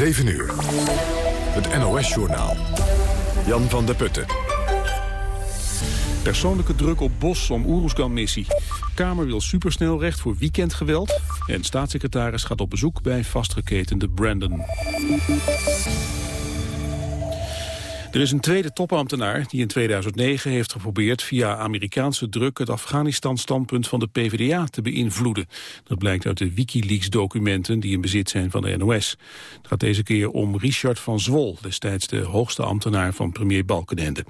7 uur. Het NOS-journaal. Jan van der Putten. Persoonlijke druk op Bos om Oeroesgan-missie. Kamer wil supersnelrecht voor weekendgeweld. En staatssecretaris gaat op bezoek bij vastgeketende Brandon. Er is een tweede topambtenaar die in 2009 heeft geprobeerd via Amerikaanse druk het Afghanistan-standpunt van de PvdA te beïnvloeden. Dat blijkt uit de Wikileaks-documenten die in bezit zijn van de NOS. Het gaat deze keer om Richard van Zwol, destijds de hoogste ambtenaar van premier Balkenende.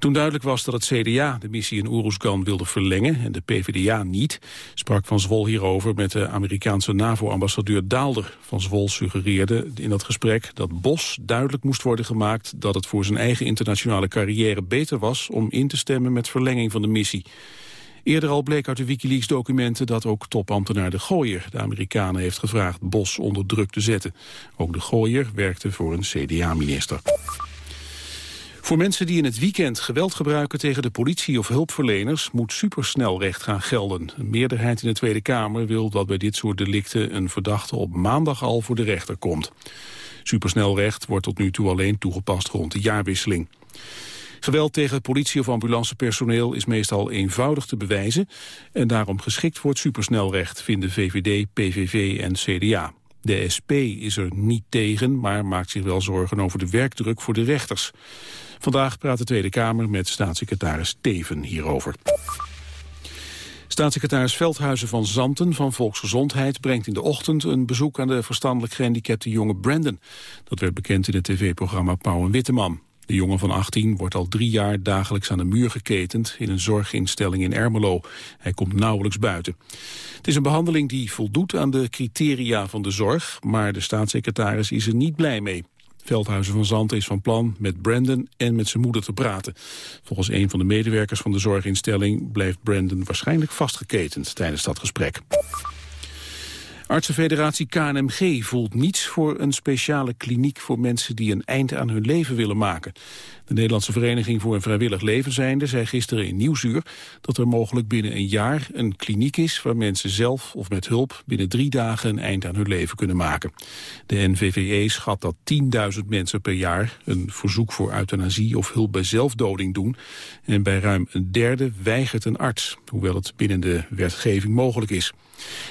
Toen duidelijk was dat het CDA de missie in Oeruzgan wilde verlengen en de PvdA niet, sprak Van Zwol hierover met de Amerikaanse NAVO-ambassadeur Daalder. Van Zwol suggereerde in dat gesprek dat Bos duidelijk moest worden gemaakt dat het voor zijn eigen internationale carrière beter was om in te stemmen met verlenging van de missie. Eerder al bleek uit de Wikileaks-documenten dat ook topambtenaar De Gooier de Amerikanen heeft gevraagd Bos onder druk te zetten. Ook De Gooier werkte voor een CDA-minister. Voor mensen die in het weekend geweld gebruiken tegen de politie of hulpverleners moet supersnelrecht gaan gelden. Een meerderheid in de Tweede Kamer wil dat bij dit soort delicten een verdachte op maandag al voor de rechter komt. Supersnelrecht wordt tot nu toe alleen toegepast rond de jaarwisseling. Geweld tegen politie- of ambulancepersoneel is meestal eenvoudig te bewijzen en daarom geschikt voor het supersnelrecht, vinden VVD, PVV en CDA. De SP is er niet tegen, maar maakt zich wel zorgen over de werkdruk voor de rechters. Vandaag praat de Tweede Kamer met staatssecretaris Teven hierover. Staatssecretaris Veldhuizen van Zanten van Volksgezondheid brengt in de ochtend een bezoek aan de verstandelijk gehandicapte jonge Brandon. Dat werd bekend in het tv-programma Pauw en Witteman. De jongen van 18 wordt al drie jaar dagelijks aan de muur geketend in een zorginstelling in Ermelo. Hij komt nauwelijks buiten. Het is een behandeling die voldoet aan de criteria van de zorg, maar de staatssecretaris is er niet blij mee. Veldhuizen van Zanten is van plan met Brandon en met zijn moeder te praten. Volgens een van de medewerkers van de zorginstelling blijft Brandon waarschijnlijk vastgeketend tijdens dat gesprek. Artsenfederatie KNMG voelt niets voor een speciale kliniek voor mensen die een eind aan hun leven willen maken. De Nederlandse Vereniging voor een Vrijwillig Leven zijnde zei gisteren in Nieuwsuur dat er mogelijk binnen een jaar een kliniek is waar mensen zelf of met hulp binnen drie dagen een eind aan hun leven kunnen maken. De NVVE schat dat 10.000 mensen per jaar een verzoek voor euthanasie of hulp bij zelfdoding doen en bij ruim een derde weigert een arts, hoewel het binnen de wetgeving mogelijk is.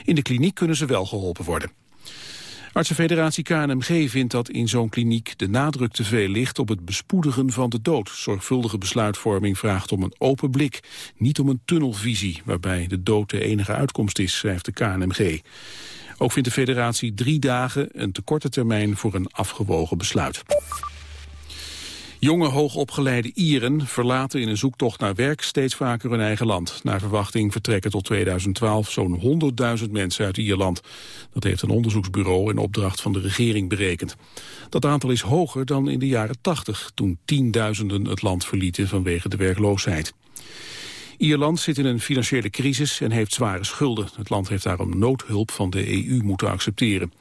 In de kliniek kunnen ze wel geholpen worden. Artsenfederatie KNMG vindt dat in zo'n kliniek de nadruk te veel ligt op het bespoedigen van de dood. Zorgvuldige besluitvorming vraagt om een open blik, niet om een tunnelvisie waarbij de dood de enige uitkomst is, schrijft de KNMG. Ook vindt de federatie drie dagen een te korte termijn voor een afgewogen besluit. Jonge hoogopgeleide Ieren verlaten in een zoektocht naar werk steeds vaker hun eigen land. Naar verwachting vertrekken tot 2012 zo'n 100.000 mensen uit Ierland. Dat heeft een onderzoeksbureau in opdracht van de regering berekend. Dat aantal is hoger dan in de jaren 80, toen tienduizenden het land verlieten vanwege de werkloosheid. Ierland zit in een financiële crisis en heeft zware schulden. Het land heeft daarom noodhulp van de EU moeten accepteren.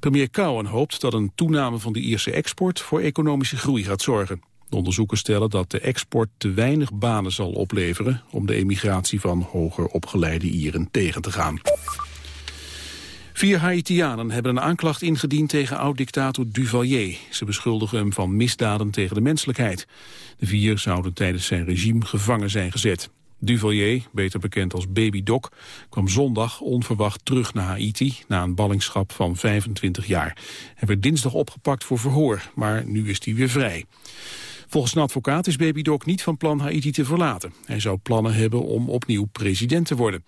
Premier Cowen hoopt dat een toename van de Ierse export voor economische groei gaat zorgen. De onderzoekers stellen dat de export te weinig banen zal opleveren om de emigratie van hoger opgeleide Ieren tegen te gaan. Vier Haitianen hebben een aanklacht ingediend tegen oud-dictator Duvalier. Ze beschuldigen hem van misdaden tegen de menselijkheid. De vier zouden tijdens zijn regime gevangen zijn gezet. Duvalier, beter bekend als Baby Doc, kwam zondag onverwacht terug naar Haiti na een ballingschap van 25 jaar. Hij werd dinsdag opgepakt voor verhoor, maar nu is hij weer vrij. Volgens een advocaat is Baby Doc niet van plan Haiti te verlaten. Hij zou plannen hebben om opnieuw president te worden.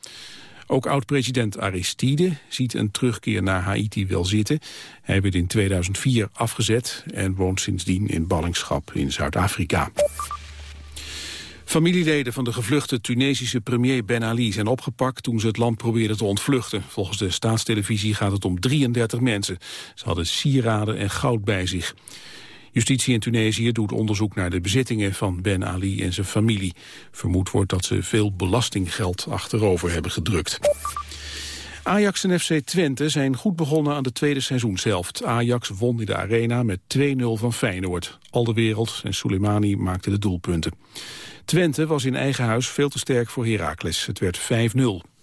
Ook oud-president Aristide ziet een terugkeer naar Haiti wel zitten. Hij werd in 2004 afgezet en woont sindsdien in ballingschap in Zuid-Afrika. Familieleden van de gevluchte Tunesische premier Ben Ali zijn opgepakt toen ze het land probeerden te ontvluchten. Volgens de staatstelevisie gaat het om 33 mensen. Ze hadden sieraden en goud bij zich. Justitie in Tunesië doet onderzoek naar de bezittingen van Ben Ali en zijn familie. Vermoed wordt dat ze veel belastinggeld achterover hebben gedrukt. Ajax en FC Twente zijn goed begonnen aan de tweede seizoenshelft. Ajax won in de arena met 2-0 van Feyenoord. Al de wereld en Soleimani maakten de doelpunten. Twente was in eigen huis veel te sterk voor Heracles. Het werd 5-0.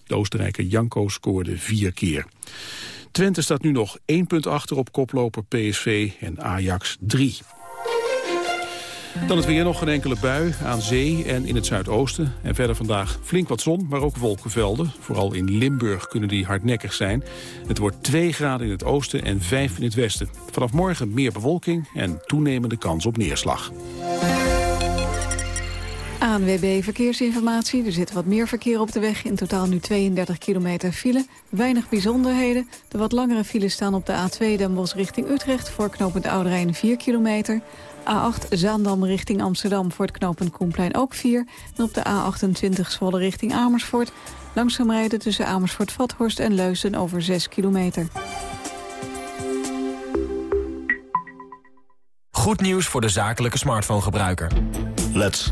De Oostenrijker Janko scoorde vier keer. Twente staat nu nog één punt achter op koploper PSV en Ajax 3. Dan het weer nog een enkele bui aan zee en in het zuidoosten. En verder vandaag flink wat zon, maar ook wolkenvelden. Vooral in Limburg kunnen die hardnekkig zijn. Het wordt 2 graden in het oosten en 5 in het westen. Vanaf morgen meer bewolking en toenemende kans op neerslag. ANWB Verkeersinformatie. Er zit wat meer verkeer op de weg. In totaal nu 32 kilometer file. Weinig bijzonderheden. De wat langere files staan op de A2 Den Bosch richting Utrecht... voor knooppunt Oude 4 kilometer. A8 Zaandam richting Amsterdam voor het knooppunt Koenplein ook 4. En op de A28 Zwolle richting Amersfoort. Langzaam rijden tussen Amersfoort-Vathorst en Leusden over 6 kilometer. Goed nieuws voor de zakelijke smartphone-gebruiker. Let's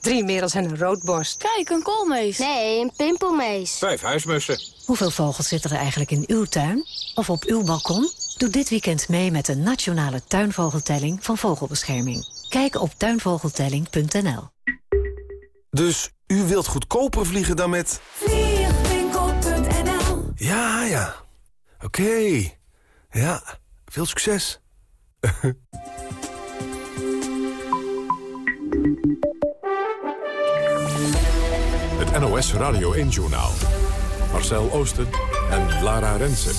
Drie merels en een roodborst. Kijk, een koolmees. Nee, een pimpelmees. Vijf huismussen. Hoeveel vogels zitten er eigenlijk in uw tuin? Of op uw balkon? Doe dit weekend mee met de nationale tuinvogeltelling van Vogelbescherming. Kijk op tuinvogeltelling.nl. Dus u wilt goedkoper vliegen dan met... Vliegwinkel.nl Ja, ja. Oké. Ja, veel succes. NOS Radio 1-journaal. Marcel Oosten en Lara Rensen.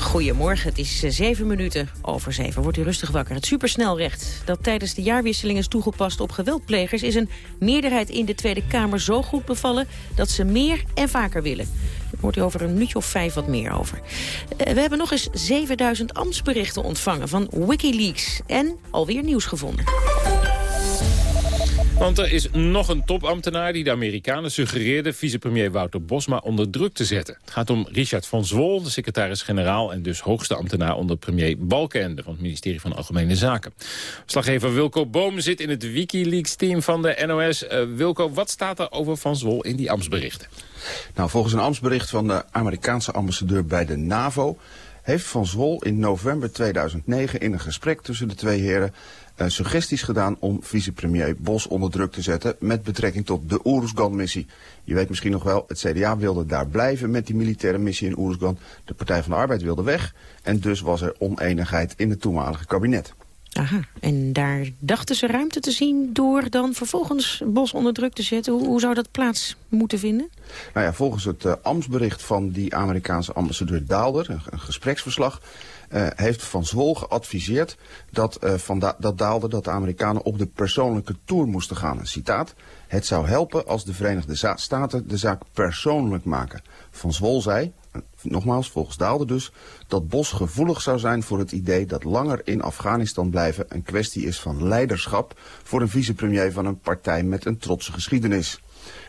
Goedemorgen, het is eh, zeven minuten over zeven. Wordt u rustig wakker. Het supersnelrecht dat tijdens de jaarwisseling is toegepast op geweldplegers... is een meerderheid in de Tweede Kamer zo goed bevallen... dat ze meer en vaker willen. Daar hoort u over een minuutje of vijf wat meer over. Eh, we hebben nog eens 7000 ambtsberichten ontvangen van Wikileaks... en alweer nieuws gevonden. Want er is nog een topambtenaar die de Amerikanen suggereerde... vicepremier Wouter Bosma onder druk te zetten. Het gaat om Richard van Zwol, de secretaris-generaal... en dus hoogste ambtenaar onder premier Balkenende... van het ministerie van Algemene Zaken. Slaggever Wilco Boom zit in het Wikileaks-team van de NOS. Uh, Wilco, wat staat er over van Zwol in die ambtsberichten? Nou, volgens een ambtsbericht van de Amerikaanse ambassadeur bij de NAVO heeft Van Zwol in november 2009 in een gesprek tussen de twee heren uh, suggesties gedaan om vicepremier Bos onder druk te zetten met betrekking tot de Oeruzgan-missie. Je weet misschien nog wel, het CDA wilde daar blijven met die militaire missie in Oeruzgan. De Partij van de Arbeid wilde weg en dus was er oneenigheid in het toenmalige kabinet. Aha, en daar dachten ze ruimte te zien door dan vervolgens Bos onder druk te zetten. Hoe, hoe zou dat plaats moeten vinden? Nou ja, volgens het uh, ambtsbericht van die Amerikaanse ambassadeur Daalder, een, een gespreksverslag... Uh, heeft Van Zwol geadviseerd dat, uh, van da dat Daalder dat de Amerikanen op de persoonlijke tour moesten gaan. Een citaat. Het zou helpen als de Verenigde Staten de zaak persoonlijk maken. Van Zwol zei, nogmaals volgens Daalder dus, dat Bos gevoelig zou zijn voor het idee dat langer in Afghanistan blijven een kwestie is van leiderschap voor een vicepremier van een partij met een trotse geschiedenis.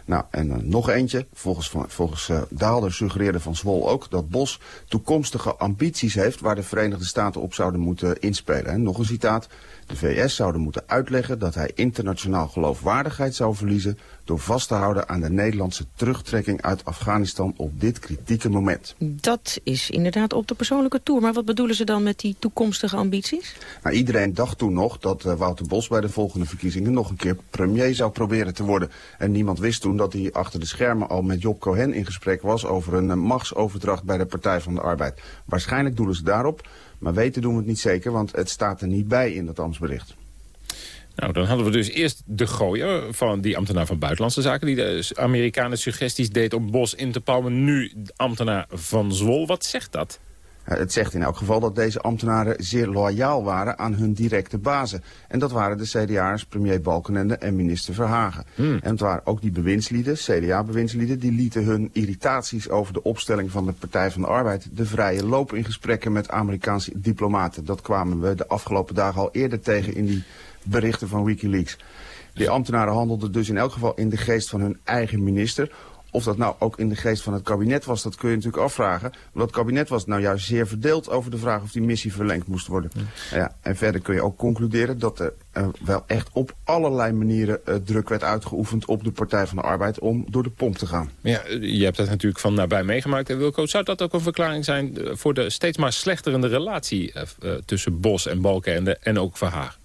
Nou, en uh, nog eentje. Volgens, volgens uh, Daalder suggereerde Van Zwol ook dat Bos toekomstige ambities heeft... waar de Verenigde Staten op zouden moeten inspelen. En nog een citaat. De VS zouden moeten uitleggen dat hij internationaal geloofwaardigheid zou verliezen... door vast te houden aan de Nederlandse terugtrekking uit Afghanistan op dit kritieke moment. Dat is inderdaad op de persoonlijke toer. Maar wat bedoelen ze dan met die toekomstige ambities? Nou, iedereen dacht toen nog dat uh, Wouter Bos bij de volgende verkiezingen... nog een keer premier zou proberen te worden. En niemand wist toen dat hij achter de schermen al met Job Cohen in gesprek was... over een uh, machtsoverdracht bij de Partij van de Arbeid. Waarschijnlijk doelen ze daarop... Maar weten doen we het niet zeker, want het staat er niet bij in dat ambtsbericht. Nou, dan hadden we dus eerst de gooier van die ambtenaar van Buitenlandse Zaken... die de Amerikanen suggesties deed om Bos in te palmen. Nu ambtenaar van Zwol. Wat zegt dat? Het zegt in elk geval dat deze ambtenaren zeer loyaal waren aan hun directe bazen. En dat waren de CDA'ers, premier Balkenende en minister Verhagen. Hmm. En het waren ook die bewindslieden, CDA-bewindslieden, die lieten hun irritaties over de opstelling van de Partij van de Arbeid de vrije loop in gesprekken met Amerikaanse diplomaten. Dat kwamen we de afgelopen dagen al eerder tegen in die berichten van Wikileaks. Die ambtenaren handelden dus in elk geval in de geest van hun eigen minister Of dat nou ook in de geest van het kabinet was, dat kun je natuurlijk afvragen. Maar dat kabinet was nou juist zeer verdeeld over de vraag of die missie verlengd moest worden. Ja. en verder kun je ook concluderen dat er uh, wel echt op allerlei manieren uh, druk werd uitgeoefend op de Partij van de Arbeid om door de pomp te gaan. Ja, je hebt dat natuurlijk van nabij meegemaakt. En Wilco, zou dat ook een verklaring zijn voor de steeds maar slechterende relatie uh, tussen Bos en Balkenende en ook Verhaag?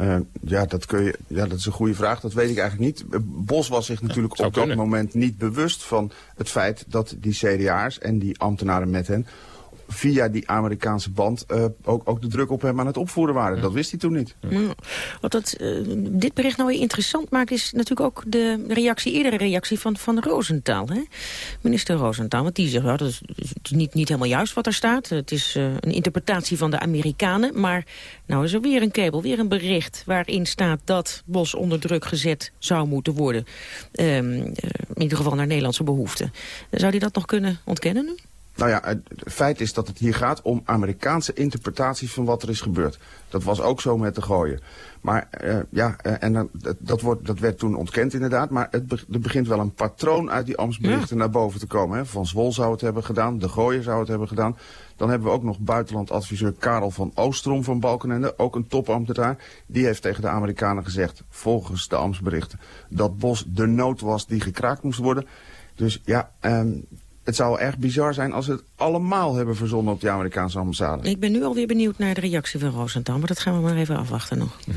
Uh, ja, dat kun je, ja, dat is een goede vraag. Dat weet ik eigenlijk niet. Bos was zich natuurlijk ja, op dat moment niet bewust van het feit dat die CDA's en die ambtenaren met hen via die Amerikaanse band uh, ook, ook de druk op hem aan het opvoeren waren. Ja. Dat wist hij toen niet. Ja. Wat dat, uh, dit bericht nou weer interessant maakt... is natuurlijk ook de reactie, eerdere reactie van, van Roosentaal. Hè? Minister Roosentaal, want die zegt... Ja, dat is niet, niet helemaal juist wat er staat. Het is uh, een interpretatie van de Amerikanen. Maar nou is er weer een kabel, weer een bericht... waarin staat dat Bos onder druk gezet zou moeten worden. in ieder geval naar Nederlandse behoeften. Zou hij dat nog kunnen ontkennen nu? Nou ja, het feit is dat het hier gaat om Amerikaanse interpretaties van wat er is gebeurd. Dat was ook zo met de gooien. Maar uh, ja, uh, en dan, dat, wordt, dat werd toen ontkend inderdaad. Maar het be er begint wel een patroon uit die ambtsberichten ja. naar boven te komen. Hè. Van Zwol zou het hebben gedaan, de gooien zou het hebben gedaan. Dan hebben we ook nog buitenlandadviseur Karel van Oostrom van Balkenende. Ook een topambtenaar. Die heeft tegen de Amerikanen gezegd, volgens de ambtsberichten... dat Bos de nood was die gekraakt moest worden. Dus ja, um, het zou erg bizar zijn als we het allemaal hebben verzonnen op de Amerikaanse ambassade. Ik ben nu alweer benieuwd naar de reactie van Rosenthal, maar dat gaan we maar even afwachten nog. Ja.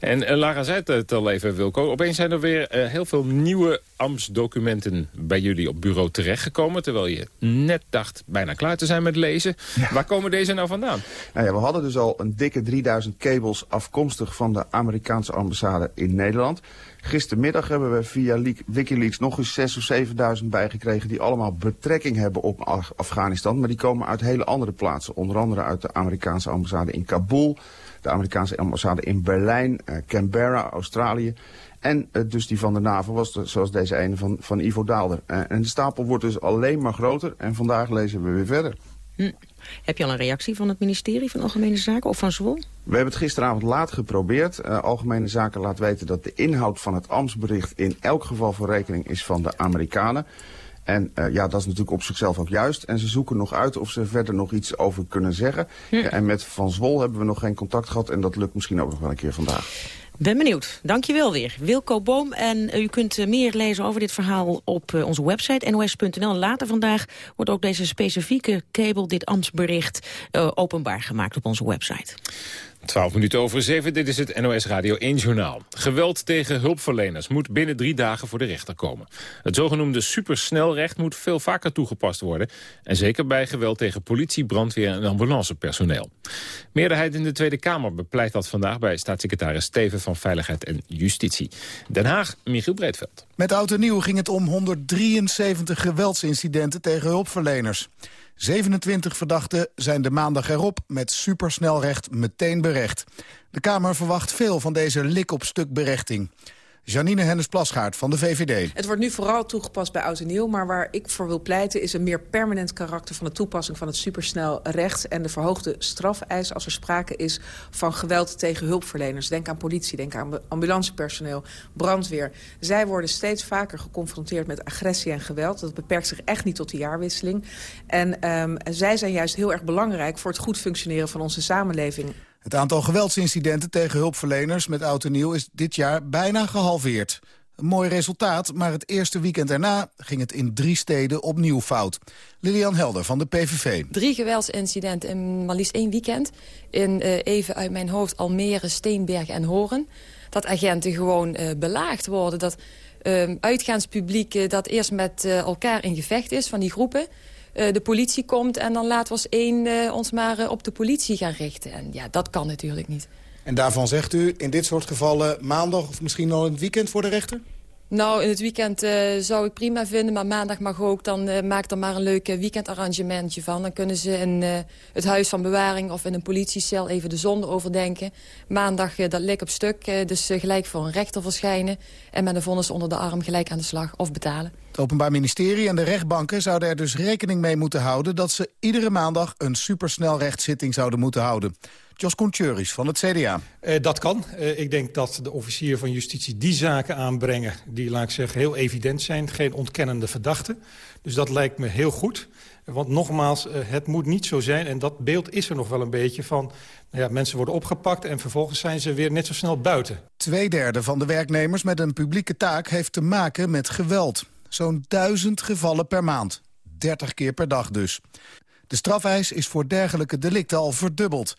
En uh, Lara zei het al even, Wilco. Opeens zijn er weer uh, heel veel nieuwe ambtsdocumenten bij jullie op bureau terechtgekomen. Terwijl je net dacht bijna klaar te zijn met lezen. Ja. Waar komen deze nou vandaan? Nou ja, we hadden dus al een dikke 3000 kabels afkomstig van de Amerikaanse ambassade in Nederland. Gistermiddag hebben we via Wikileaks nog eens 6 of 7.000 bijgekregen... die allemaal betrekking hebben op Af Afghanistan. Maar die komen uit hele andere plaatsen. Onder andere uit de Amerikaanse ambassade in Kabul... de Amerikaanse ambassade in Berlijn, uh, Canberra, Australië... En uh, dus die van de NAVO was de, zoals deze ene van, van Ivo Daalder. Uh, en de stapel wordt dus alleen maar groter. En vandaag lezen we weer verder. Hm. Heb je al een reactie van het ministerie van Algemene Zaken of van Zwol? We hebben het gisteravond laat geprobeerd. Uh, Algemene Zaken laat weten dat de inhoud van het ambtsbericht in elk geval voor rekening is van de Amerikanen. En uh, ja, dat is natuurlijk op zichzelf ook juist. En ze zoeken nog uit of ze verder nog iets over kunnen zeggen. Hm. En met Van Zwol hebben we nog geen contact gehad. En dat lukt misschien ook nog wel een keer vandaag. Ben benieuwd. Dankjewel weer. Wilco Boom. En uh, u kunt uh, meer lezen over dit verhaal op uh, onze website nos.nl. Later vandaag wordt ook deze specifieke kabel, dit ambtsbericht, openbaar gemaakt op onze website. 12 minuten over 7, dit is het NOS Radio 1 Journaal. Geweld tegen hulpverleners moet binnen drie dagen voor de rechter komen. Het zogenoemde supersnelrecht moet veel vaker toegepast worden. En zeker bij geweld tegen politie, brandweer en ambulancepersoneel. Meerderheid in de Tweede Kamer bepleit dat vandaag bij staatssecretaris Steven van Veiligheid en Justitie. Den Haag, Michiel Breedveld. Met oud en nieuw ging het om 173 geweldsincidenten tegen hulpverleners. 27 verdachten zijn de maandag erop met supersnelrecht meteen berecht. De Kamer verwacht veel van deze lik-op-stuk berechting. Janine Hennis-Plasgaard van de VVD. Het wordt nu vooral toegepast bij oud en nieuw... maar waar ik voor wil pleiten is een meer permanent karakter... van de toepassing van het supersnel recht... en de verhoogde strafeis als er sprake is van geweld tegen hulpverleners. Denk aan politie, denk aan ambulancepersoneel, brandweer. Zij worden steeds vaker geconfronteerd met agressie en geweld. Dat beperkt zich echt niet tot de jaarwisseling. En um, zij zijn juist heel erg belangrijk... voor het goed functioneren van onze samenleving. Het aantal geweldsincidenten tegen hulpverleners met oud en nieuw is dit jaar bijna gehalveerd. Een mooi resultaat, maar het eerste weekend erna ging het in drie steden opnieuw fout. Lilian Helder van de PVV. Drie geweldsincidenten in maar liefst één weekend. In uh, even uit mijn hoofd Almere, Steenberg en Horen. Dat agenten gewoon uh, belaagd worden. Dat uh, uitgaanspubliek uh, dat eerst met elkaar in gevecht is van die groepen de politie komt... en dan laten we als één uh, ons maar uh, op de politie gaan richten. En ja, dat kan natuurlijk niet. En daarvan zegt u in dit soort gevallen maandag of misschien al het weekend voor de rechter? Nou, in het weekend uh, zou ik prima vinden, maar maandag mag ook. Dan uh, maak er maar een leuk weekendarrangementje van. Dan kunnen ze in uh, het huis van bewaring of in een politiecel even de zonde overdenken. Maandag dat lik op stuk, dus gelijk voor een rechter verschijnen. En met een vonnis onder de arm gelijk aan de slag of betalen. Het Openbaar Ministerie en de rechtbanken zouden er dus rekening mee moeten houden... dat ze iedere maandag een supersnelrechtszitting zouden moeten houden. Jos Koentjuris van het CDA. Uh, dat kan. Uh, ik denk dat de officier van justitie die zaken aanbrengen... die, laat ik zeggen, heel evident zijn. Geen ontkennende verdachten. Dus dat lijkt me heel goed. Want nogmaals, uh, het moet niet zo zijn... en dat beeld is er nog wel een beetje van... Nou ja, mensen worden opgepakt en vervolgens zijn ze weer net zo snel buiten. Tweederde van de werknemers met een publieke taak... heeft te maken met geweld. Zo'n duizend gevallen per maand. 30 keer per dag dus. De strafeis is voor dergelijke delicten al verdubbeld.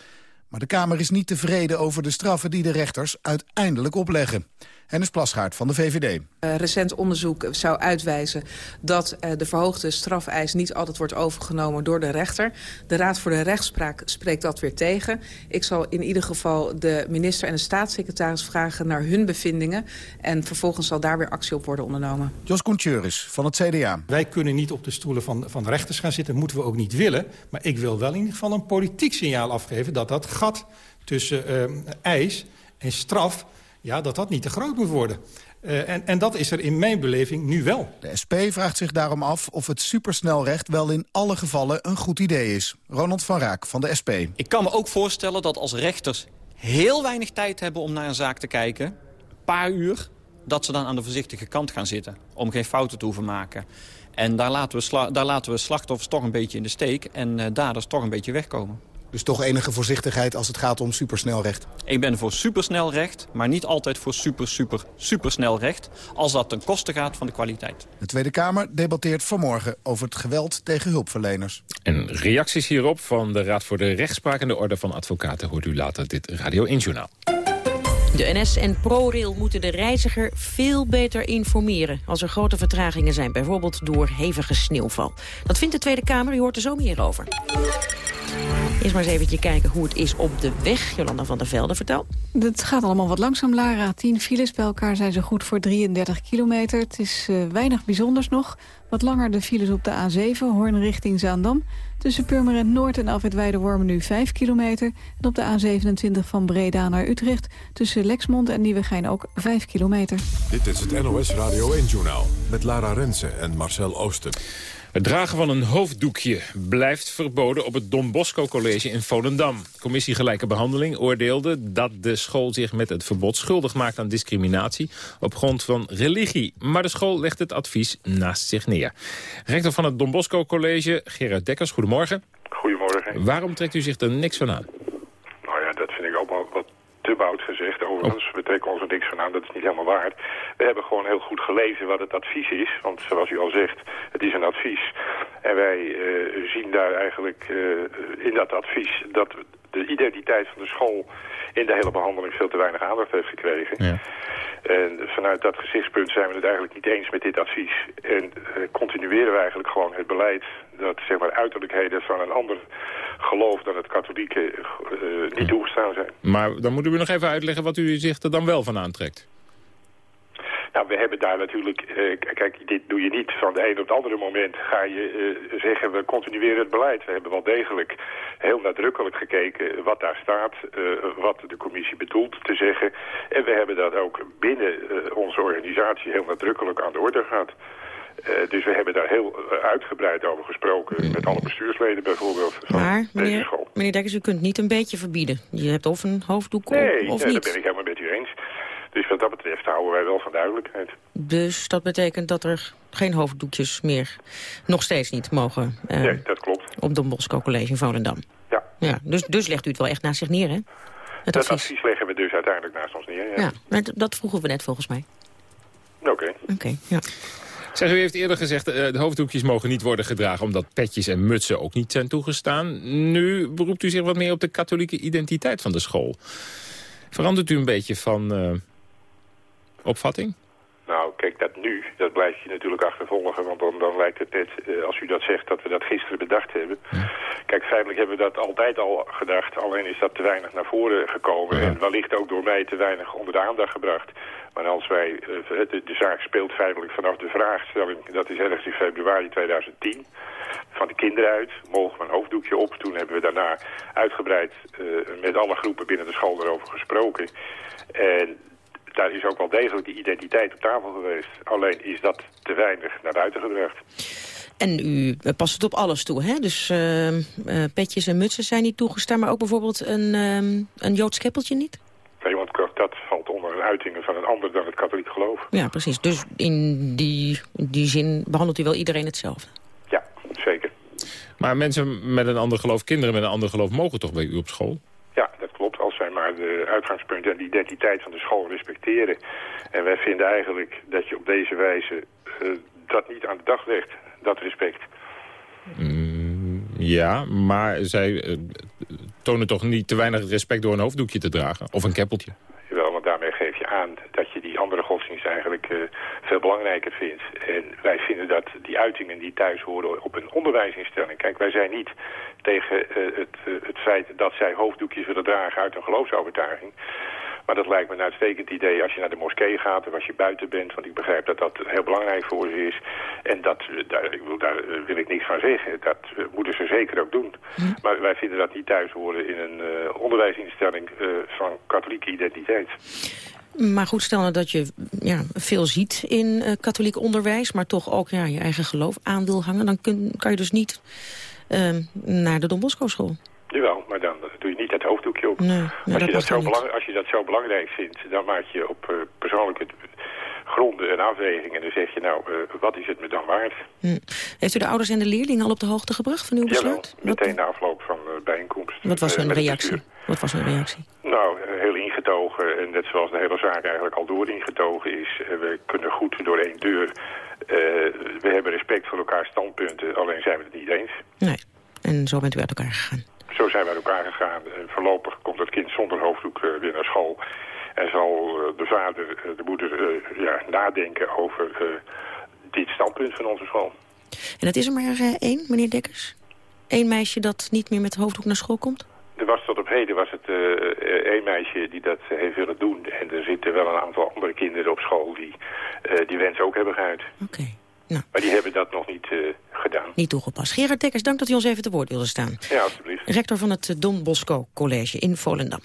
Maar de Kamer is niet tevreden over de straffen die de rechters uiteindelijk opleggen. Hennis Plasgaard van de VVD. Uh, recent onderzoek zou uitwijzen dat uh, de verhoogde strafeis niet altijd wordt overgenomen door de rechter. De Raad voor de Rechtspraak spreekt dat weer tegen. Ik zal in ieder geval de minister en de staatssecretaris vragen naar hun bevindingen. En vervolgens zal daar weer actie op worden ondernomen. Jos Koentjuris van het CDA. Wij kunnen niet op de stoelen van, van rechters gaan zitten. moeten we ook niet willen. Maar ik wil wel in ieder geval een politiek signaal afgeven... dat dat gat tussen uh, eis en straf ja, dat dat niet te groot moet worden. Uh, en, en dat is er in mijn beleving nu wel. De SP vraagt zich daarom af of het supersnelrecht wel in alle gevallen een goed idee is. Ronald van Raak van de SP. Ik kan me ook voorstellen dat als rechters heel weinig tijd hebben om naar een zaak te kijken... een paar uur, dat ze dan aan de voorzichtige kant gaan zitten... om geen fouten te hoeven maken. En daar laten we, daar laten we slachtoffers toch een beetje in de steek... en uh, daders toch een beetje wegkomen. Dus toch enige voorzichtigheid als het gaat om supersnelrecht? Ik ben voor supersnelrecht, maar niet altijd voor super, super, supersnelrecht... als dat ten koste gaat van de kwaliteit. De Tweede Kamer debatteert vanmorgen over het geweld tegen hulpverleners. En reacties hierop van de Raad voor de Rechtspraak en de Orde van Advocaten... hoort u later dit Radio 1-journaal. De NS en ProRail moeten de reiziger veel beter informeren... als er grote vertragingen zijn, bijvoorbeeld door hevige sneeuwval. Dat vindt de Tweede Kamer, u hoort er zo meer over. Eerst maar eens eventjes kijken hoe het is op de weg. Jolanda van der Velde, vertel. Het gaat allemaal wat langzaam, Lara. 10 files bij elkaar zijn ze goed voor 33 kilometer. Het is uh, weinig bijzonders nog. Wat langer de files op de A7, Hoorn richting Zaandam. Tussen Purmerend Noord en Afwit Weidewormen nu 5 kilometer. En op de A27 van Breda naar Utrecht... tussen Lexmond en Nieuwegein ook 5 kilometer. Dit is het NOS Radio 1-journaal met Lara Rensen en Marcel Oosten. Het dragen van een hoofddoekje blijft verboden op het Don Bosco College in Volendam. Commissie Gelijke Behandeling oordeelde dat de school zich met het verbod schuldig maakt aan discriminatie op grond van religie. Maar de school legt het advies naast zich neer. Rector van het Don Bosco College, Gerard Dekkers, goedemorgen. Goedemorgen. Waarom trekt u zich er niks van aan? Nou ja, dat vind ik ook wel wat te bout gezegd. Overigens, oh. we trekken ons er niks van aan, dat is niet helemaal waar. We hebben gewoon heel goed gelezen wat het advies is. Want zoals u al zegt, het is een advies. En wij uh, zien daar eigenlijk uh, in dat advies dat de identiteit van de school in de hele behandeling veel te weinig aandacht heeft gekregen. Ja. En vanuit dat gezichtspunt zijn we het eigenlijk niet eens met dit advies. En uh, continueren we eigenlijk gewoon het beleid dat zeg maar, uiterlijkheden van een ander geloof dan het katholieke uh, niet toegestaan zijn. Maar dan moeten we nog even uitleggen wat u zich er dan wel van aantrekt. Nou, we hebben daar natuurlijk... Uh, kijk, dit doe je niet van de een op het andere moment. Ga je uh, zeggen, we continueren het beleid. We hebben wel degelijk heel nadrukkelijk gekeken wat daar staat. Uh, wat de commissie bedoelt te zeggen. En we hebben dat ook binnen onze organisatie heel nadrukkelijk aan de orde gehad. Uh, dus we hebben daar heel uitgebreid over gesproken. Met alle bestuursleden bijvoorbeeld van maar, meneer, deze school. Meneer Dekkers, u kunt niet een beetje verbieden. Je hebt of een hoofddoek nee, of nee, niet. dat ben ik helemaal met u eens. Dus wat dat betreft houden wij wel van duidelijkheid. Dus dat betekent dat er geen hoofddoekjes meer nog steeds niet mogen... Uh, nee, dat klopt. Op Don Bosco College in Volendam. Ja. ja dus, dus legt u het wel echt naast zich neer, hè? Het dat advies. advies leggen we dus uiteindelijk naast ons neer, ja. ja maar dat vroegen we net volgens mij. Oké. Okay. Oké, okay, ja. Zeg, u heeft eerder gezegd, uh, de hoofddoekjes mogen niet worden gedragen... omdat petjes en mutsen ook niet zijn toegestaan. Nu beroept u zich wat meer op de katholieke identiteit van de school. Verandert u een beetje van uh, opvatting? Nou, kijk, dat nu, dat blijft je natuurlijk achtervolgen. Want dan, dan lijkt het net, uh, als u dat zegt, dat we dat gisteren bedacht hebben. Ja. Kijk, feitelijk hebben we dat altijd al gedacht. Alleen is dat te weinig naar voren gekomen. Ja. En wellicht ook door mij te weinig onder de aandacht gebracht. Maar als wij, uh, de, de, zaak speelt feitelijk vanaf de vraagstelling, dat is ergens in februari 2010, van de kinderen uit, mogen we een hoofddoekje op. Toen hebben we daarna uitgebreid uh, met alle groepen binnen de school erover gesproken. En daar is ook wel degelijk die identiteit op tafel geweest. Alleen is dat te weinig naar buiten gebracht. En u eh, past het op alles toe, hè? Dus uh, uh, petjes en mutsen zijn niet toegestaan... maar ook bijvoorbeeld een, um, een Joods keppeltje niet? Nee, want dat valt onder een uitingen van een ander dan het katholiek geloof. Ja, precies. Dus in die, die zin behandelt u wel iedereen hetzelfde? Ja, zeker. Maar mensen met een ander geloof, kinderen met een ander geloof... mogen toch bij u op school? Ja, dat klopt. Als de uitgangspunten en de identiteit van de school respecteren. En wij vinden eigenlijk dat je op deze wijze uh, dat niet aan de dag legt, dat respect. Mm, ja, maar zij uh, tonen toch niet te weinig respect door een hoofddoekje te dragen? Of een keppeltje? Jawel, want daarmee geef je aan dat je die andere godsdienst eigenlijk uh, veel belangrijker vindt. En wij vinden dat die uitingen die thuis horen op een onderwijsinstelling... Kijk, wij zijn niet tegen uh, het, uh, het feit dat zij hoofddoekjes willen dragen uit een geloofsovertuiging. Maar dat lijkt me een uitstekend idee als je naar de moskee gaat of als je buiten bent. Want ik begrijp dat dat heel belangrijk voor ze is. En dat, daar, ik wil, daar wil ik niks van zeggen. Dat moeten ze zeker ook doen. Hm. Maar wij vinden dat niet thuis horen in een uh, onderwijsinstelling uh, van katholieke identiteit. Maar goed, stel nou dat je ja, veel ziet in uh, katholiek onderwijs... maar toch ook ja, je eigen geloof aan wil hangen... dan kun, kan je dus niet naar de Don Bosco school. Jawel, maar dan doe je niet het hoofddoekje op. Nee, als, je dat zo belang, als je dat zo belangrijk vindt, dan maak je op uh, persoonlijke gronden een afweging. En dan zeg je, nou, uh, wat is het me dan waard? Hm. Heeft u de ouders en de leerlingen al op de hoogte gebracht van uw besluit? Jawel, meteen na afloop van de bijeenkomst. Wat was hun reactie? Wat was hun reactie? Nou, heel ingetogen. En net zoals de hele zaak eigenlijk al door ingetogen is. we kunnen goed door één deur. we hebben respect voor elkaar standpunten, alleen zijn we het niet eens. Nee, en zo bent u uit elkaar gegaan. Zo zijn we uit elkaar gegaan. En voorlopig komt het kind zonder hoofddoek weer naar school. En zal de vader, de moeder ja, nadenken over dit standpunt van onze school. En dat is er maar één, meneer Dekkers? Eén meisje dat niet meer met hoofddoek naar school komt? Op heden was het één meisje die dat heeft willen doen. En er zitten wel een aantal andere kinderen op school die die wens ook hebben geuit. Oké. Nou. Maar die hebben dat nog niet uh, gedaan. Niet toegepast. Gerard Dekkers, dank dat u ons even te woord wilde staan. Ja, alstublieft. Rector van het Don Bosco College in Volendam.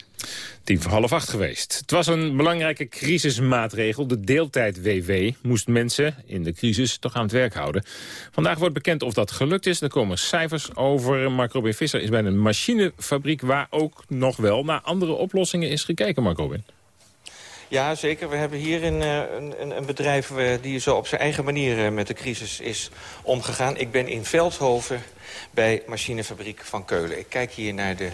Tien voor half acht geweest. Het was een belangrijke crisismaatregel. De deeltijd-WW moest mensen in de crisis toch aan het werk houden. Vandaag wordt bekend of dat gelukt is. Er komen cijfers over. Mark Robin Visser is bij een machinefabriek... waar ook nog wel naar andere oplossingen is gekeken, Mark Robin. Ja, zeker. We hebben hier een, een, een bedrijf die zo op zijn eigen manier met de crisis is omgegaan. Ik ben in Veldhoven bij Machinefabriek van Keulen. Ik kijk hier naar de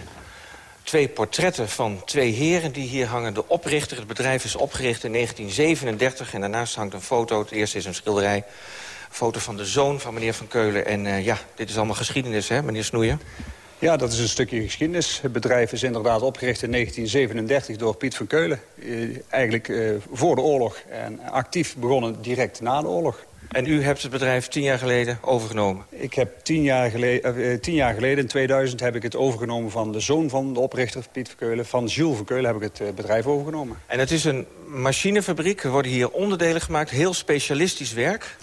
twee portretten van twee heren die hier hangen. De oprichter, het bedrijf is opgericht in 1937 en daarnaast hangt een foto. Het eerste is een schilderij. Foto van de zoon van meneer Van Keulen. En ja, dit is allemaal geschiedenis, hè, meneer Snoeien? Ja, dat is een stukje geschiedenis. Het bedrijf is inderdaad opgericht in 1937 door Piet van Keulen. Uh, eigenlijk uh, voor de oorlog en actief begonnen direct na de oorlog. En u hebt het bedrijf tien jaar geleden overgenomen? Ik heb tien jaar, geleden, uh, tien jaar geleden, in 2000, heb ik het overgenomen van de zoon van de oprichter, Piet van Keulen. Van Jules van Keulen heb ik het bedrijf overgenomen. En het is een machinefabriek, er worden hier onderdelen gemaakt, heel specialistisch werk.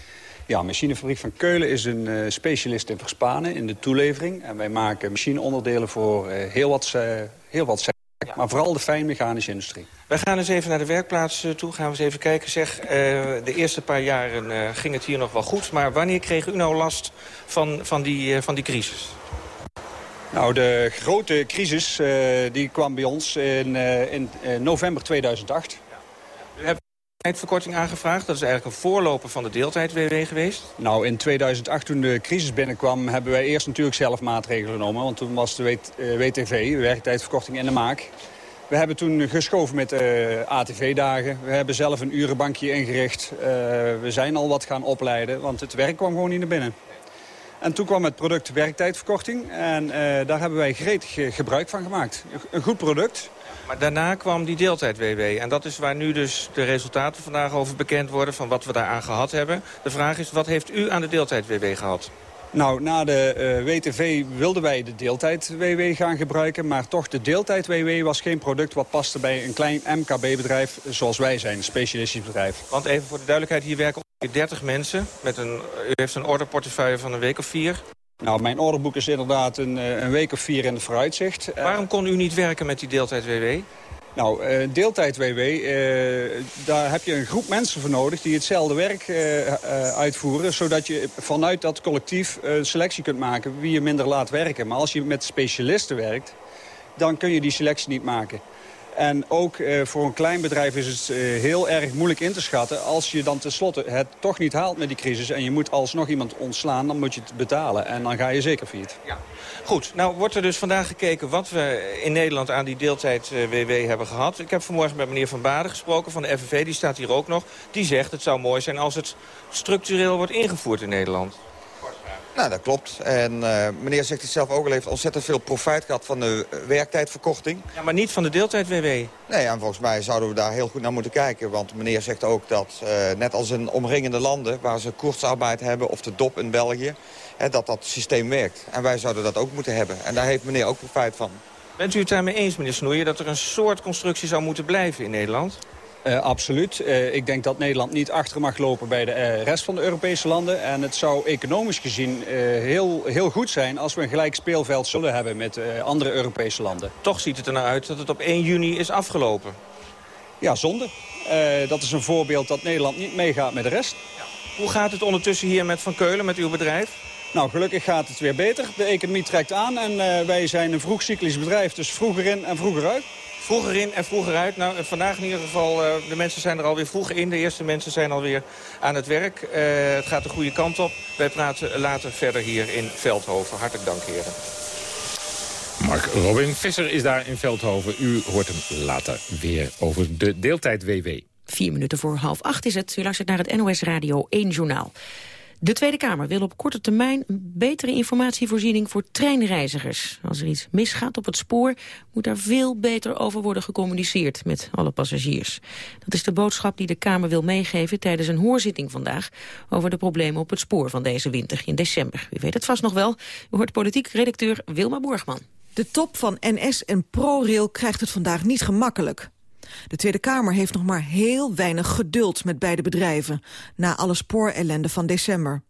Ja, Machinefabriek van Keulen is een uh, specialist in verspanen, in de toelevering. En wij maken machineonderdelen voor uh, heel wat, uh, heel wat ja. maar vooral de fijnmechanische industrie. Wij gaan eens even naar de werkplaats toe, gaan we eens even kijken. Zeg, de eerste paar jaren ging het hier nog wel goed, maar wanneer kreeg u nou last van, van, die, van die crisis? Nou, de grote crisis die kwam bij ons in, in november 2008. U hebt tijdverkorting aangevraagd. Dat is eigenlijk een voorloper van de deeltijd-WW geweest. Nou, in 2008 toen de crisis binnenkwam... hebben wij eerst natuurlijk zelf maatregelen genomen. Want toen was de WTV, de werktijdverkorting, in de maak. We hebben toen geschoven met uh, ATV-dagen. We hebben zelf een urenbankje ingericht. Uh, we zijn al wat gaan opleiden, want het werk kwam gewoon niet naar binnen. En toen kwam het product werktijdverkorting. En daar hebben wij gretig gebruik van gemaakt. Een goed product. Maar daarna kwam die deeltijd-WW. En dat is waar nu dus de resultaten vandaag over bekend worden... van wat we daaraan gehad hebben. De vraag is, wat heeft u aan de deeltijd-WW gehad? Nou, na de uh, WTV wilden wij de deeltijd-WW gaan gebruiken... maar toch, de deeltijd-WW was geen product wat paste bij een klein MKB-bedrijf... zoals wij zijn, een specialistisch bedrijf. Want even voor de duidelijkheid, hier werken ongeveer 30 mensen. Met een, u heeft een orderportefeuille van een week of vier. Nou, mijn orderboek is inderdaad een, een week of vier in de vooruitzicht. Waarom kon u niet werken met die deeltijd-WW? Nou, uh, deeltijd-WW, daar heb je een groep mensen voor nodig... die hetzelfde werk uitvoeren... zodat je vanuit dat collectief selectie kunt maken... wie je minder laat werken. Maar als je met specialisten werkt, dan kun je die selectie niet maken. En ook uh, voor een klein bedrijf is het uh, heel erg moeilijk in te schatten... als je dan tenslotte het toch niet haalt met die crisis... en je moet alsnog iemand ontslaan, dan moet je het betalen. En dan ga je zeker failliet. Ja. Goed, nou wordt er dus vandaag gekeken wat we in Nederland aan die deeltijd-WW uh, hebben gehad. Ik heb vanmorgen met meneer Van Baden gesproken van de FNV, die staat hier ook nog. Die zegt het zou mooi zijn als het structureel wordt ingevoerd in Nederland. Nou, dat klopt. En uh, meneer zegt het zelf ook al, heeft ontzettend veel profijt gehad van de werktijdverkorting. Ja, maar niet van de deeltijd-WW. Nee, en volgens mij zouden we daar heel goed naar moeten kijken. Want meneer zegt ook dat, uh, net als in omringende landen... waar ze koortsarbeid hebben, of de DOP in België... Hè, dat dat systeem werkt. En wij zouden dat ook moeten hebben. En daar heeft meneer ook profijt van. Bent u het daarmee eens, meneer Snoeien, dat er een soort constructie zou moeten blijven in Nederland? Uh, absoluut. Uh, ik denk dat Nederland niet achter mag lopen bij de uh, rest van de Europese landen. En het zou economisch gezien heel, heel goed zijn als we een gelijk speelveld zullen hebben met andere Europese landen. Toch ziet het er nou uit dat het op 1 juni is afgelopen. Ja, zonde. dat is een voorbeeld dat Nederland niet meegaat met de rest. Ja. Hoe gaat het ondertussen hier met Van Keulen, met uw bedrijf? Nou, gelukkig gaat het weer beter. De economie trekt aan en wij zijn een vroegcyclisch bedrijf. Dus vroeger in en vroeger uit. Vroeger in en vroeger uit. Nou, vandaag in ieder geval, uh, de mensen zijn er alweer vroeger in. De eerste mensen zijn alweer aan het werk. Uh, het gaat de goede kant op. Wij praten later verder hier in Veldhoven. Hartelijk dank, heren. Mark Robin Visser is daar in Veldhoven. U hoort hem later weer over de deeltijd-WW. Vier minuten voor half acht is het. U luistert naar het NOS Radio 1 Journaal. De Tweede Kamer wil op korte termijn een betere informatievoorziening voor treinreizigers. Als er iets misgaat op het spoor, moet daar veel beter over worden gecommuniceerd met alle passagiers. Dat is de boodschap die de Kamer wil meegeven tijdens een hoorzitting vandaag over de problemen op het spoor van deze winter in december. U weet het vast nog wel. U hoort politiek redacteur Wilma Borgman. De top van NS en ProRail krijgt het vandaag niet gemakkelijk. De Tweede Kamer heeft nog maar heel weinig geduld met beide bedrijven... na alle spoorellende van december.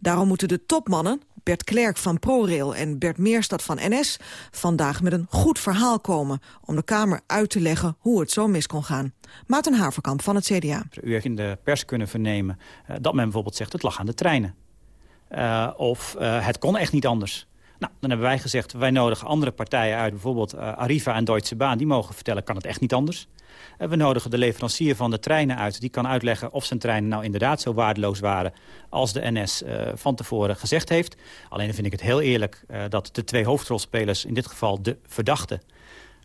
Daarom moeten de topmannen, Bert Klerk van ProRail en Bert Meerstad van NS... vandaag met een goed verhaal komen om de Kamer uit te leggen hoe het zo mis kon gaan. Maarten Haverkamp van het CDA. U heeft in de pers kunnen vernemen uh, dat men bijvoorbeeld zegt... het lag aan de treinen. Uh, of uh, het kon echt niet anders. Nou, dan hebben wij gezegd, wij nodigen andere partijen uit. Bijvoorbeeld uh, Arriva en Deutsche Bahn. Die mogen vertellen, kan het echt niet anders. Uh, we nodigen de leverancier van de treinen uit. Die kan uitleggen of zijn treinen nou inderdaad zo waardeloos waren... als de NS eh, van tevoren gezegd heeft. Alleen vind ik het heel eerlijk dat de twee hoofdrolspelers... in dit geval de verdachten...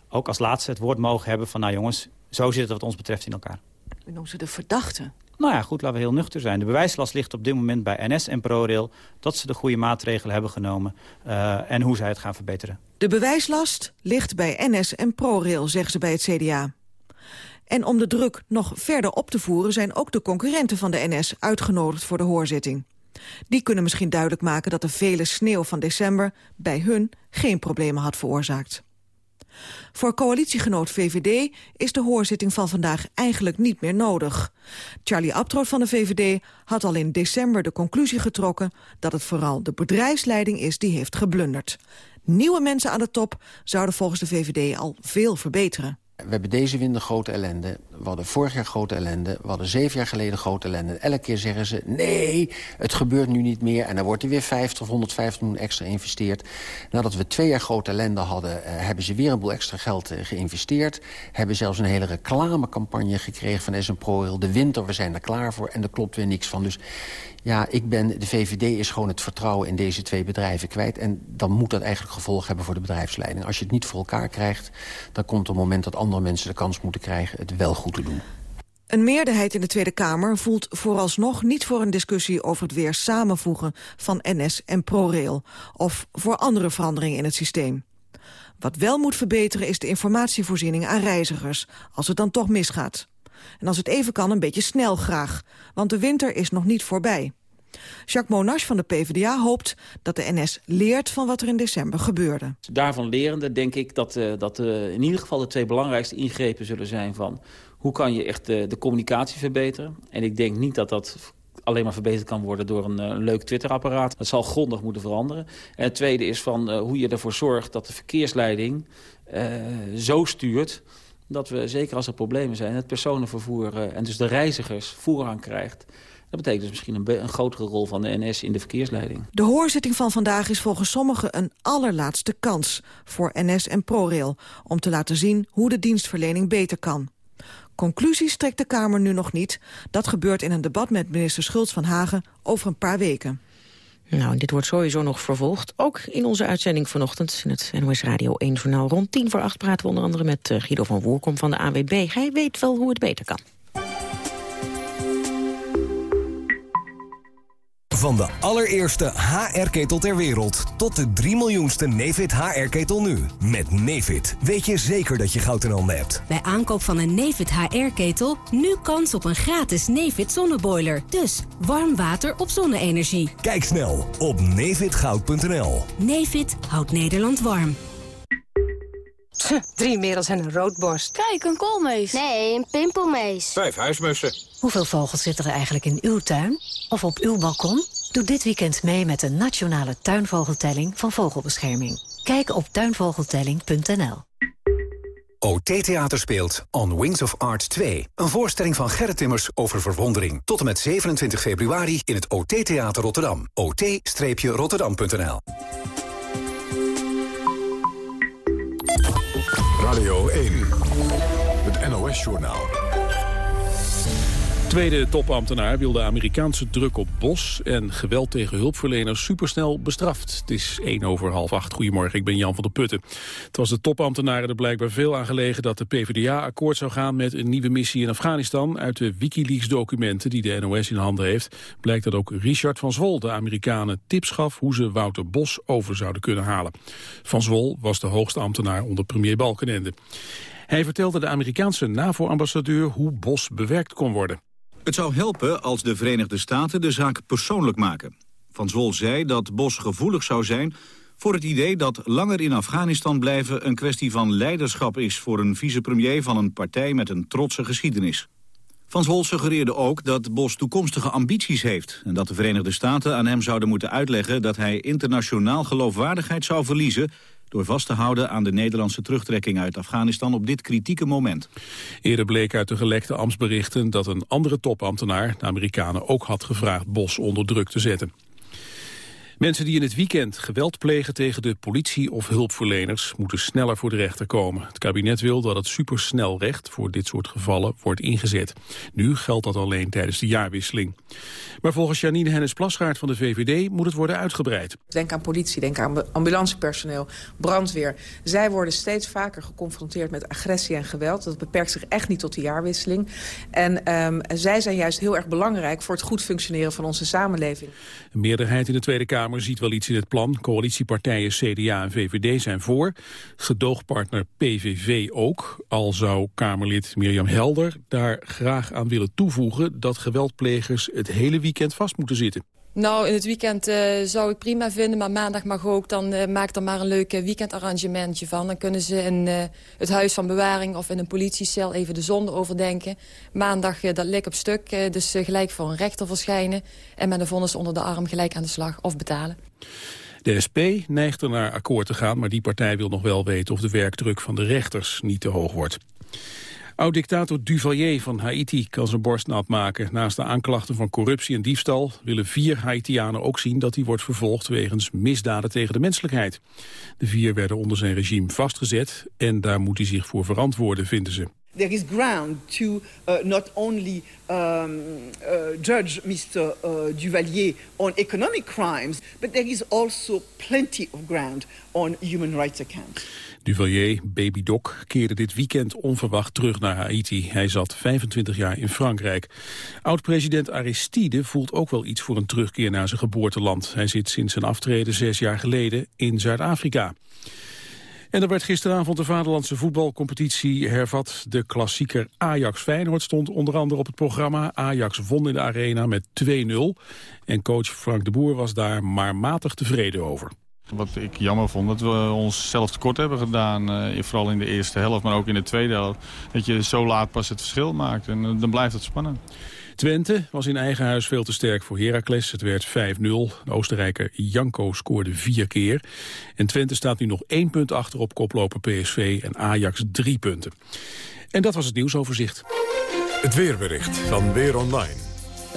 ook als laatste het woord mogen hebben van... nou jongens, zo zit het wat ons betreft in elkaar. U noemt ze de verdachten? Nou ja, goed, laten we heel nuchter zijn. De bewijslast ligt op dit moment bij NS en ProRail... dat ze de goede maatregelen hebben genomen uh, en hoe zij het gaan verbeteren. De bewijslast ligt bij NS en ProRail, zeggen ze bij het CDA. En om de druk nog verder op te voeren... zijn ook de concurrenten van de NS uitgenodigd voor de hoorzitting. Die kunnen misschien duidelijk maken dat de vele sneeuw van december... bij hun geen problemen had veroorzaakt. Voor coalitiegenoot VVD is de hoorzitting van vandaag eigenlijk niet meer nodig. Charlie Abtroot van de VVD had al in december de conclusie getrokken... dat het vooral de bedrijfsleiding is die heeft geblunderd. Nieuwe mensen aan de top zouden volgens de VVD al veel verbeteren. We hebben deze winter grote ellende. We hadden vorig jaar grote ellende. We hadden zeven jaar geleden grote ellende. Elke keer zeggen ze, nee, het gebeurt nu niet meer. En dan wordt er weer 50 of 150 miljoen extra geïnvesteerd. Nadat we twee jaar grote ellende hadden... Uh, hebben ze weer een boel extra geld uh, geïnvesteerd. Hebben zelfs een hele reclamecampagne gekregen van SM ProRail. De winter, we zijn er klaar voor. En er klopt weer niks van. Dus ja, ik ben, de VVD is gewoon het vertrouwen in deze twee bedrijven kwijt. En dan moet dat eigenlijk gevolg hebben voor de bedrijfsleiding. Als je het niet voor elkaar krijgt, dan komt het moment dat andere mensen de kans moeten krijgen het wel goed te doen. Een meerderheid in de Tweede Kamer voelt vooralsnog niet voor een discussie over het weer samenvoegen van NS en ProRail. Of voor andere veranderingen in het systeem. Wat wel moet verbeteren is de informatievoorziening aan reizigers, als het dan toch misgaat. En als het even kan, een beetje snel graag. Want de winter is nog niet voorbij. Jacques Monash van de PvdA hoopt dat de NS leert van wat er in december gebeurde. Daarvan lerende denk ik dat, uh, dat uh, in ieder geval de twee belangrijkste ingrepen zullen zijn van... hoe kan je echt uh, de communicatie verbeteren. En ik denk niet dat dat alleen maar verbeterd kan worden door een, een leuk Twitter-apparaat. Dat zal grondig moeten veranderen. En het tweede is van hoe je ervoor zorgt dat de verkeersleiding zo stuurt dat we, zeker als er problemen zijn... het personenvervoer en dus de reizigers voorrang krijgt. Dat betekent dus misschien een, een, grotere rol van de NS in de verkeersleiding. De hoorzitting van vandaag is volgens sommigen een allerlaatste kans... voor NS en ProRail om te laten zien hoe de dienstverlening beter kan. Conclusies trekt de Kamer nu nog niet. Dat gebeurt in een debat met minister Schultz van Hagen over een paar weken. Nou, dit wordt sowieso nog vervolgd. Ook in onze uitzending vanochtend in het NOS Radio 1 Journaal. Rond tien voor acht praten we onder andere met eh, Guido van Woerkom van de AWB. Hij weet wel hoe het beter kan. Van de allereerste HR-ketel ter wereld tot de 3 miljoenste Nefit HR-ketel nu. Met Nefit weet je zeker dat je goud in handen hebt. Bij aankoop van een Nefit HR-ketel nu kans op een gratis Nefit zonneboiler. Dus warm water op zonne-energie. Kijk snel op nefitgoud.nl. Nefit houdt Nederland warm. Drie merels en een roodborst. Kijk, een koolmees. Nee, een pimpelmees. Vijf huismussen. Hoeveel vogels zitten er eigenlijk in uw tuin? Of op uw balkon? Doe dit weekend mee met de nationale tuinvogeltelling van Vogelbescherming. Kijk op tuinvogeltelling.nl. OT Theater speelt On Wings of Art 2. Een voorstelling van Gerrit Timmers over verwondering. Tot en met 27 februari in het OT Theater Rotterdam. ot-rotterdam.nl Radio 1, het NOS-journaal. Tweede topambtenaar wil de Amerikaanse druk op Bos en geweld tegen hulpverleners supersnel bestraft. Het is 1 over half acht. Goedemorgen, ik ben Jan van der Putten. Het was de topambtenaren er blijkbaar veel aan gelegen dat de PvdA akkoord zou gaan met een nieuwe missie in Afghanistan. Uit de Wikileaks-documenten die de NOS in handen heeft, blijkt dat ook Richard van Zwol de Amerikanen tips gaf hoe ze Wouter Bos over zouden kunnen halen. Van Zwol was de hoogste ambtenaar onder premier Balkenende. Hij vertelde de Amerikaanse NAVO-ambassadeur hoe Bos bewerkt kon worden. Het zou helpen als de Verenigde Staten de zaak persoonlijk maken. Van Zwol zei dat Bos gevoelig zou zijn voor het idee dat langer in Afghanistan blijven een kwestie van leiderschap is voor een vicepremier van een partij met een trotse geschiedenis. Van Zwol suggereerde ook dat Bos toekomstige ambities heeft... en dat de Verenigde Staten aan hem zouden moeten uitleggen... dat hij internationaal geloofwaardigheid zou verliezen door vast te houden aan de Nederlandse terugtrekking uit Afghanistan op dit kritieke moment. Eerder bleek uit de gelekte ambtsberichten dat een andere topambtenaar de Amerikanen ook had gevraagd Bos onder druk te zetten. Mensen die in het weekend geweld plegen tegen de politie of hulpverleners moeten sneller voor de rechter komen. Het kabinet wil dat het supersnelrecht voor dit soort gevallen wordt ingezet. Nu geldt dat alleen tijdens de jaarwisseling. Maar volgens Janine Hennis-Plasgaard van de VVD moet het worden uitgebreid. Denk aan politie, denk aan ambulancepersoneel, brandweer. Zij worden steeds vaker geconfronteerd met agressie en geweld. Dat beperkt zich echt niet tot de jaarwisseling. En um, zij zijn juist heel erg belangrijk voor het goed functioneren van onze samenleving. Een meerderheid in de Tweede Kamer ziet wel iets in het plan. Coalitiepartijen CDA en VVD zijn voor. Gedoogpartner PVV ook. Al zou Kamerlid Mirjam Helder daar graag aan willen toevoegen... dat geweldplegers het hele weekend vast moeten zitten. Nou, in het weekend uh, zou ik prima vinden, maar maandag mag ook. Dan uh, maak er maar een leuk uh, weekendarrangementje van. Dan kunnen ze in het huis van bewaring of in een politiecel even de zonde overdenken. Maandag dat lek op stuk, dus gelijk voor een rechter verschijnen. En met een vonnis onder de arm gelijk aan de slag of betalen. De SP neigt er naar akkoord te gaan, maar die partij wil nog wel weten of de werkdruk van de rechters niet te hoog wordt. Oud-dictator Duvalier van Haiti kan zijn borst nat maken. Naast de aanklachten van corruptie en diefstal willen vier Haitianen ook zien dat hij wordt vervolgd wegens misdaden tegen de menselijkheid. De vier werden onder zijn regime vastgezet en daar moet hij zich voor verantwoorden, vinden ze. There is ground to uh, not only um, uh, judge Mr. Uh, Duvalier on economic crimes, but there is also plenty of ground on human rights accounts. Duvalier, Baby Doc, keerde dit weekend onverwacht terug naar Haiti. Hij zat 25 jaar in Frankrijk. Oud-president Aristide voelt ook wel iets voor een terugkeer naar zijn geboorteland. Hij zit sinds zijn aftreden zes jaar geleden in Zuid-Afrika. En er werd gisteravond de vaderlandse voetbalcompetitie hervat. De klassieker Ajax-Feyenoord stond onder andere op het programma. Ajax won in de arena met 2-0. En coach Frank de Boer was daar maar matig tevreden over. Wat ik jammer vond, dat we ons zelf tekort hebben gedaan. Uh, vooral in de eerste helft, maar ook in de tweede helft. Dat je zo laat pas het verschil maakt. En uh, dan blijft het spannend. Twente was in eigen huis veel te sterk voor Heracles. Het werd 5-0. De Oostenrijker Janko scoorde vier keer. En Twente staat nu nog één punt achter op koploper PSV en Ajax drie punten. En dat was het nieuwsoverzicht. Het weerbericht van Weer Online.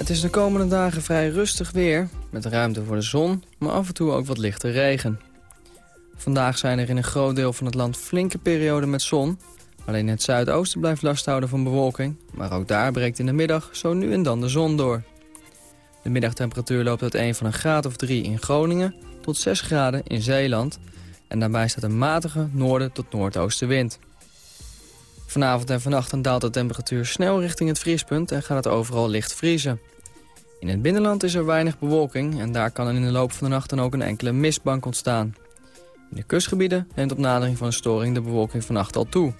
Het is de komende dagen vrij rustig weer, met ruimte voor de zon, maar af en toe ook wat lichte regen. Vandaag zijn er in een groot deel van het land flinke perioden met zon. Alleen het zuidoosten blijft last houden van bewolking, maar ook daar breekt in de middag zo nu en dan de zon door. De middagtemperatuur loopt uiteen van een graad of 3 in Groningen tot 6 graden in Zeeland. En daarbij staat een matige noorden tot noordoostenwind. Vanavond en vannacht daalt de temperatuur snel richting het vriespunt en gaat het overal licht vriezen. In het binnenland is er weinig bewolking en daar kan in de loop van de nacht dan ook een enkele mistbank ontstaan. In de kustgebieden neemt op nadering van een storing de bewolking vannacht al toe.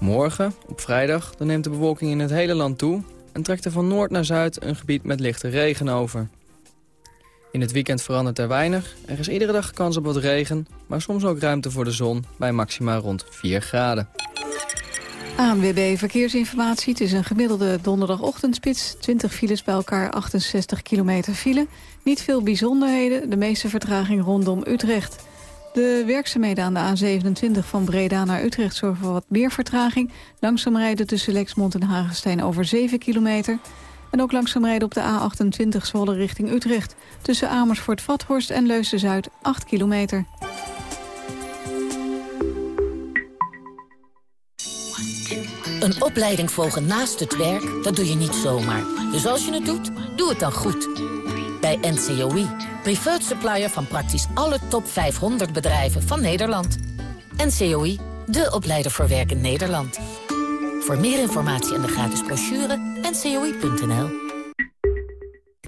Morgen, op vrijdag, dan neemt de bewolking in het hele land toe... en trekt er van noord naar zuid een gebied met lichte regen over. In het weekend verandert er weinig. Er is iedere dag kans op wat regen, maar soms ook ruimte voor de zon... bij maxima rond 4 graden. ANWB Verkeersinformatie. Het is een gemiddelde donderdagochtendspits. 20 files bij elkaar, 68 kilometer file. Niet veel bijzonderheden, de meeste vertraging rondom Utrecht. De werkzaamheden aan de A27 van Breda naar Utrecht zorgen voor wat meer vertraging. Langzaam rijden tussen Lexmond en Hagestein over 7 kilometer. En ook langzaam rijden op de A28 Zwolle richting Utrecht. Tussen Amersfoort-Vathorst en Leusden-Zuid 8 kilometer. Een opleiding volgen naast het werk, dat doe je niet zomaar. Dus als je het doet, doe het dan goed. Bij NCOI, preferred supplier van praktisch alle top 500 bedrijven van Nederland. NCOI, de opleider voor werk in Nederland. Voor meer informatie en de gratis brochure, ncoi.nl.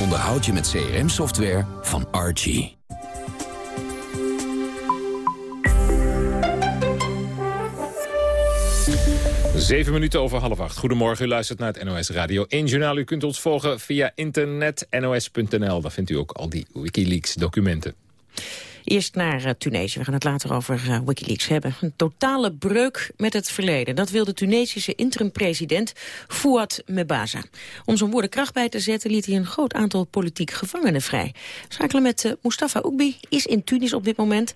onderhoud je met CRM-software van Archie. Zeven minuten over half acht. Goedemorgen, u luistert naar het NOS Radio 1 Journaal. U kunt ons volgen via internet, nos.nl. Daar vindt u ook al die Wikileaks-documenten. Eerst naar uh, Tunesië. We gaan het later over uh, Wikileaks hebben. Een totale breuk met het verleden. Dat wil de Tunesische interim-president Fouad Mebaza. Om zijn woorden kracht bij te zetten liet hij een groot aantal politiek gevangenen vrij. Schakelen met uh, Mustafa Oekbi is in Tunis op dit moment.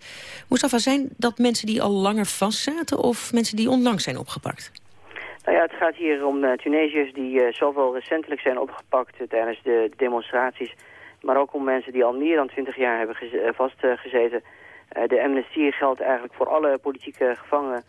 Mustafa, zijn dat mensen die al langer vastzaten of mensen die onlangs zijn opgepakt? Nou ja, het gaat hier om Tunesiërs die uh, zowel recentelijk zijn opgepakt tijdens de demonstraties, maar ook om mensen die al meer dan twintig jaar hebben vastgezeten. de amnestie geldt eigenlijk voor alle politieke gevangenen.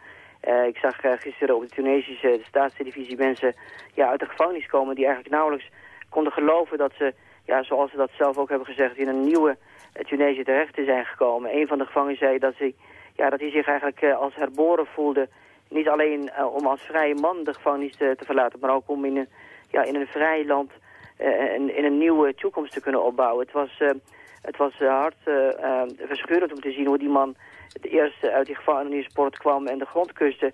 ik zag gisteren op de Tunesische de staatstelevisie mensen ja, uit de gevangenis komen die eigenlijk nauwelijks konden geloven dat ze, ja, zoals ze dat zelf ook hebben gezegd, in een nieuwe Tunesië terecht te zijn gekomen. Een van de gevangenen zei dat, ze, ja, dat hij zich eigenlijk als herboren voelde niet alleen om als vrije man de gevangenis te, te, verlaten, maar ook om in een, ja, in een vrij land in, in, een nieuwe toekomst te kunnen opbouwen. Het was, uh, het was hard verscheurend om te zien hoe die man het eerst uit die gevangenispoort kwam en de grond kuste.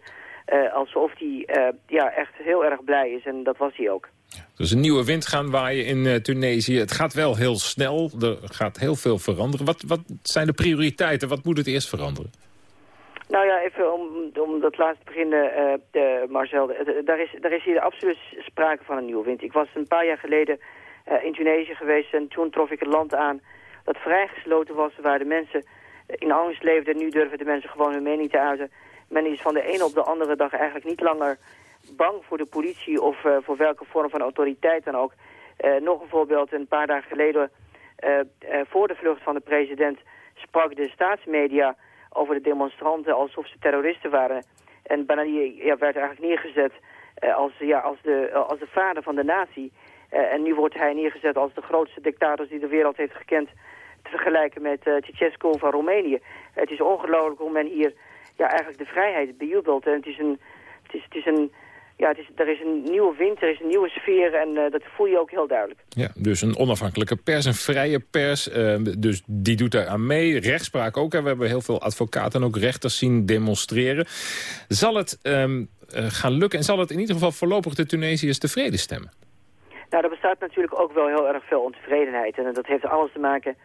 alsof hij ja, echt heel erg blij is en dat was hij ook. Is een nieuwe wind gaan waaien in Tunesië. Het gaat wel heel snel, er gaat heel veel veranderen. Wat, wat zijn de prioriteiten? Wat moet het eerst veranderen? Nou ja, even om, om dat laatste te beginnen, uh, de, Marcel. daar, is, daar is hier absoluut sprake van een nieuwe wind. Ik was een paar jaar geleden uh, in Tunesië geweest en toen trof ik een land aan dat vrijgesloten was, waar de mensen in angst leefden. Nu durven de mensen gewoon hun mening te uiten. Men is van de ene op de andere dag eigenlijk niet langer bang voor de politie of voor welke vorm van autoriteit dan ook. nog een voorbeeld, een paar dagen geleden, voor de vlucht van de president, sprak de staatsmedia over de demonstranten alsof ze terroristen waren. En Banani ja, werd eigenlijk neergezet uh, als, ja, als, de, uh, als de vader van de natie. Uh, en nu wordt hij neergezet als de grootste dictator die de wereld heeft gekend... te vergelijken met uh, Ceausescu van Roemenië. het is ongelooflijk hoe men hier ja, eigenlijk de vrijheid bejubelt. En het is een, het is, het is een, ja, het is, er is een nieuwe wind, er is een nieuwe sfeer en eh, dat voel je ook heel duidelijk. Ja, dus een onafhankelijke pers, een vrije pers. eh, dus die doet daar aan mee. Rechtspraak ook. We hebben heel veel advocaten en ook rechters zien demonstreren. Zal het ehm, eh, gaan lukken en zal het in ieder geval voorlopig de Tunesiërs tevreden stemmen? Nou, er bestaat natuurlijk ook wel heel erg veel ontevredenheid. En dat heeft alles te maken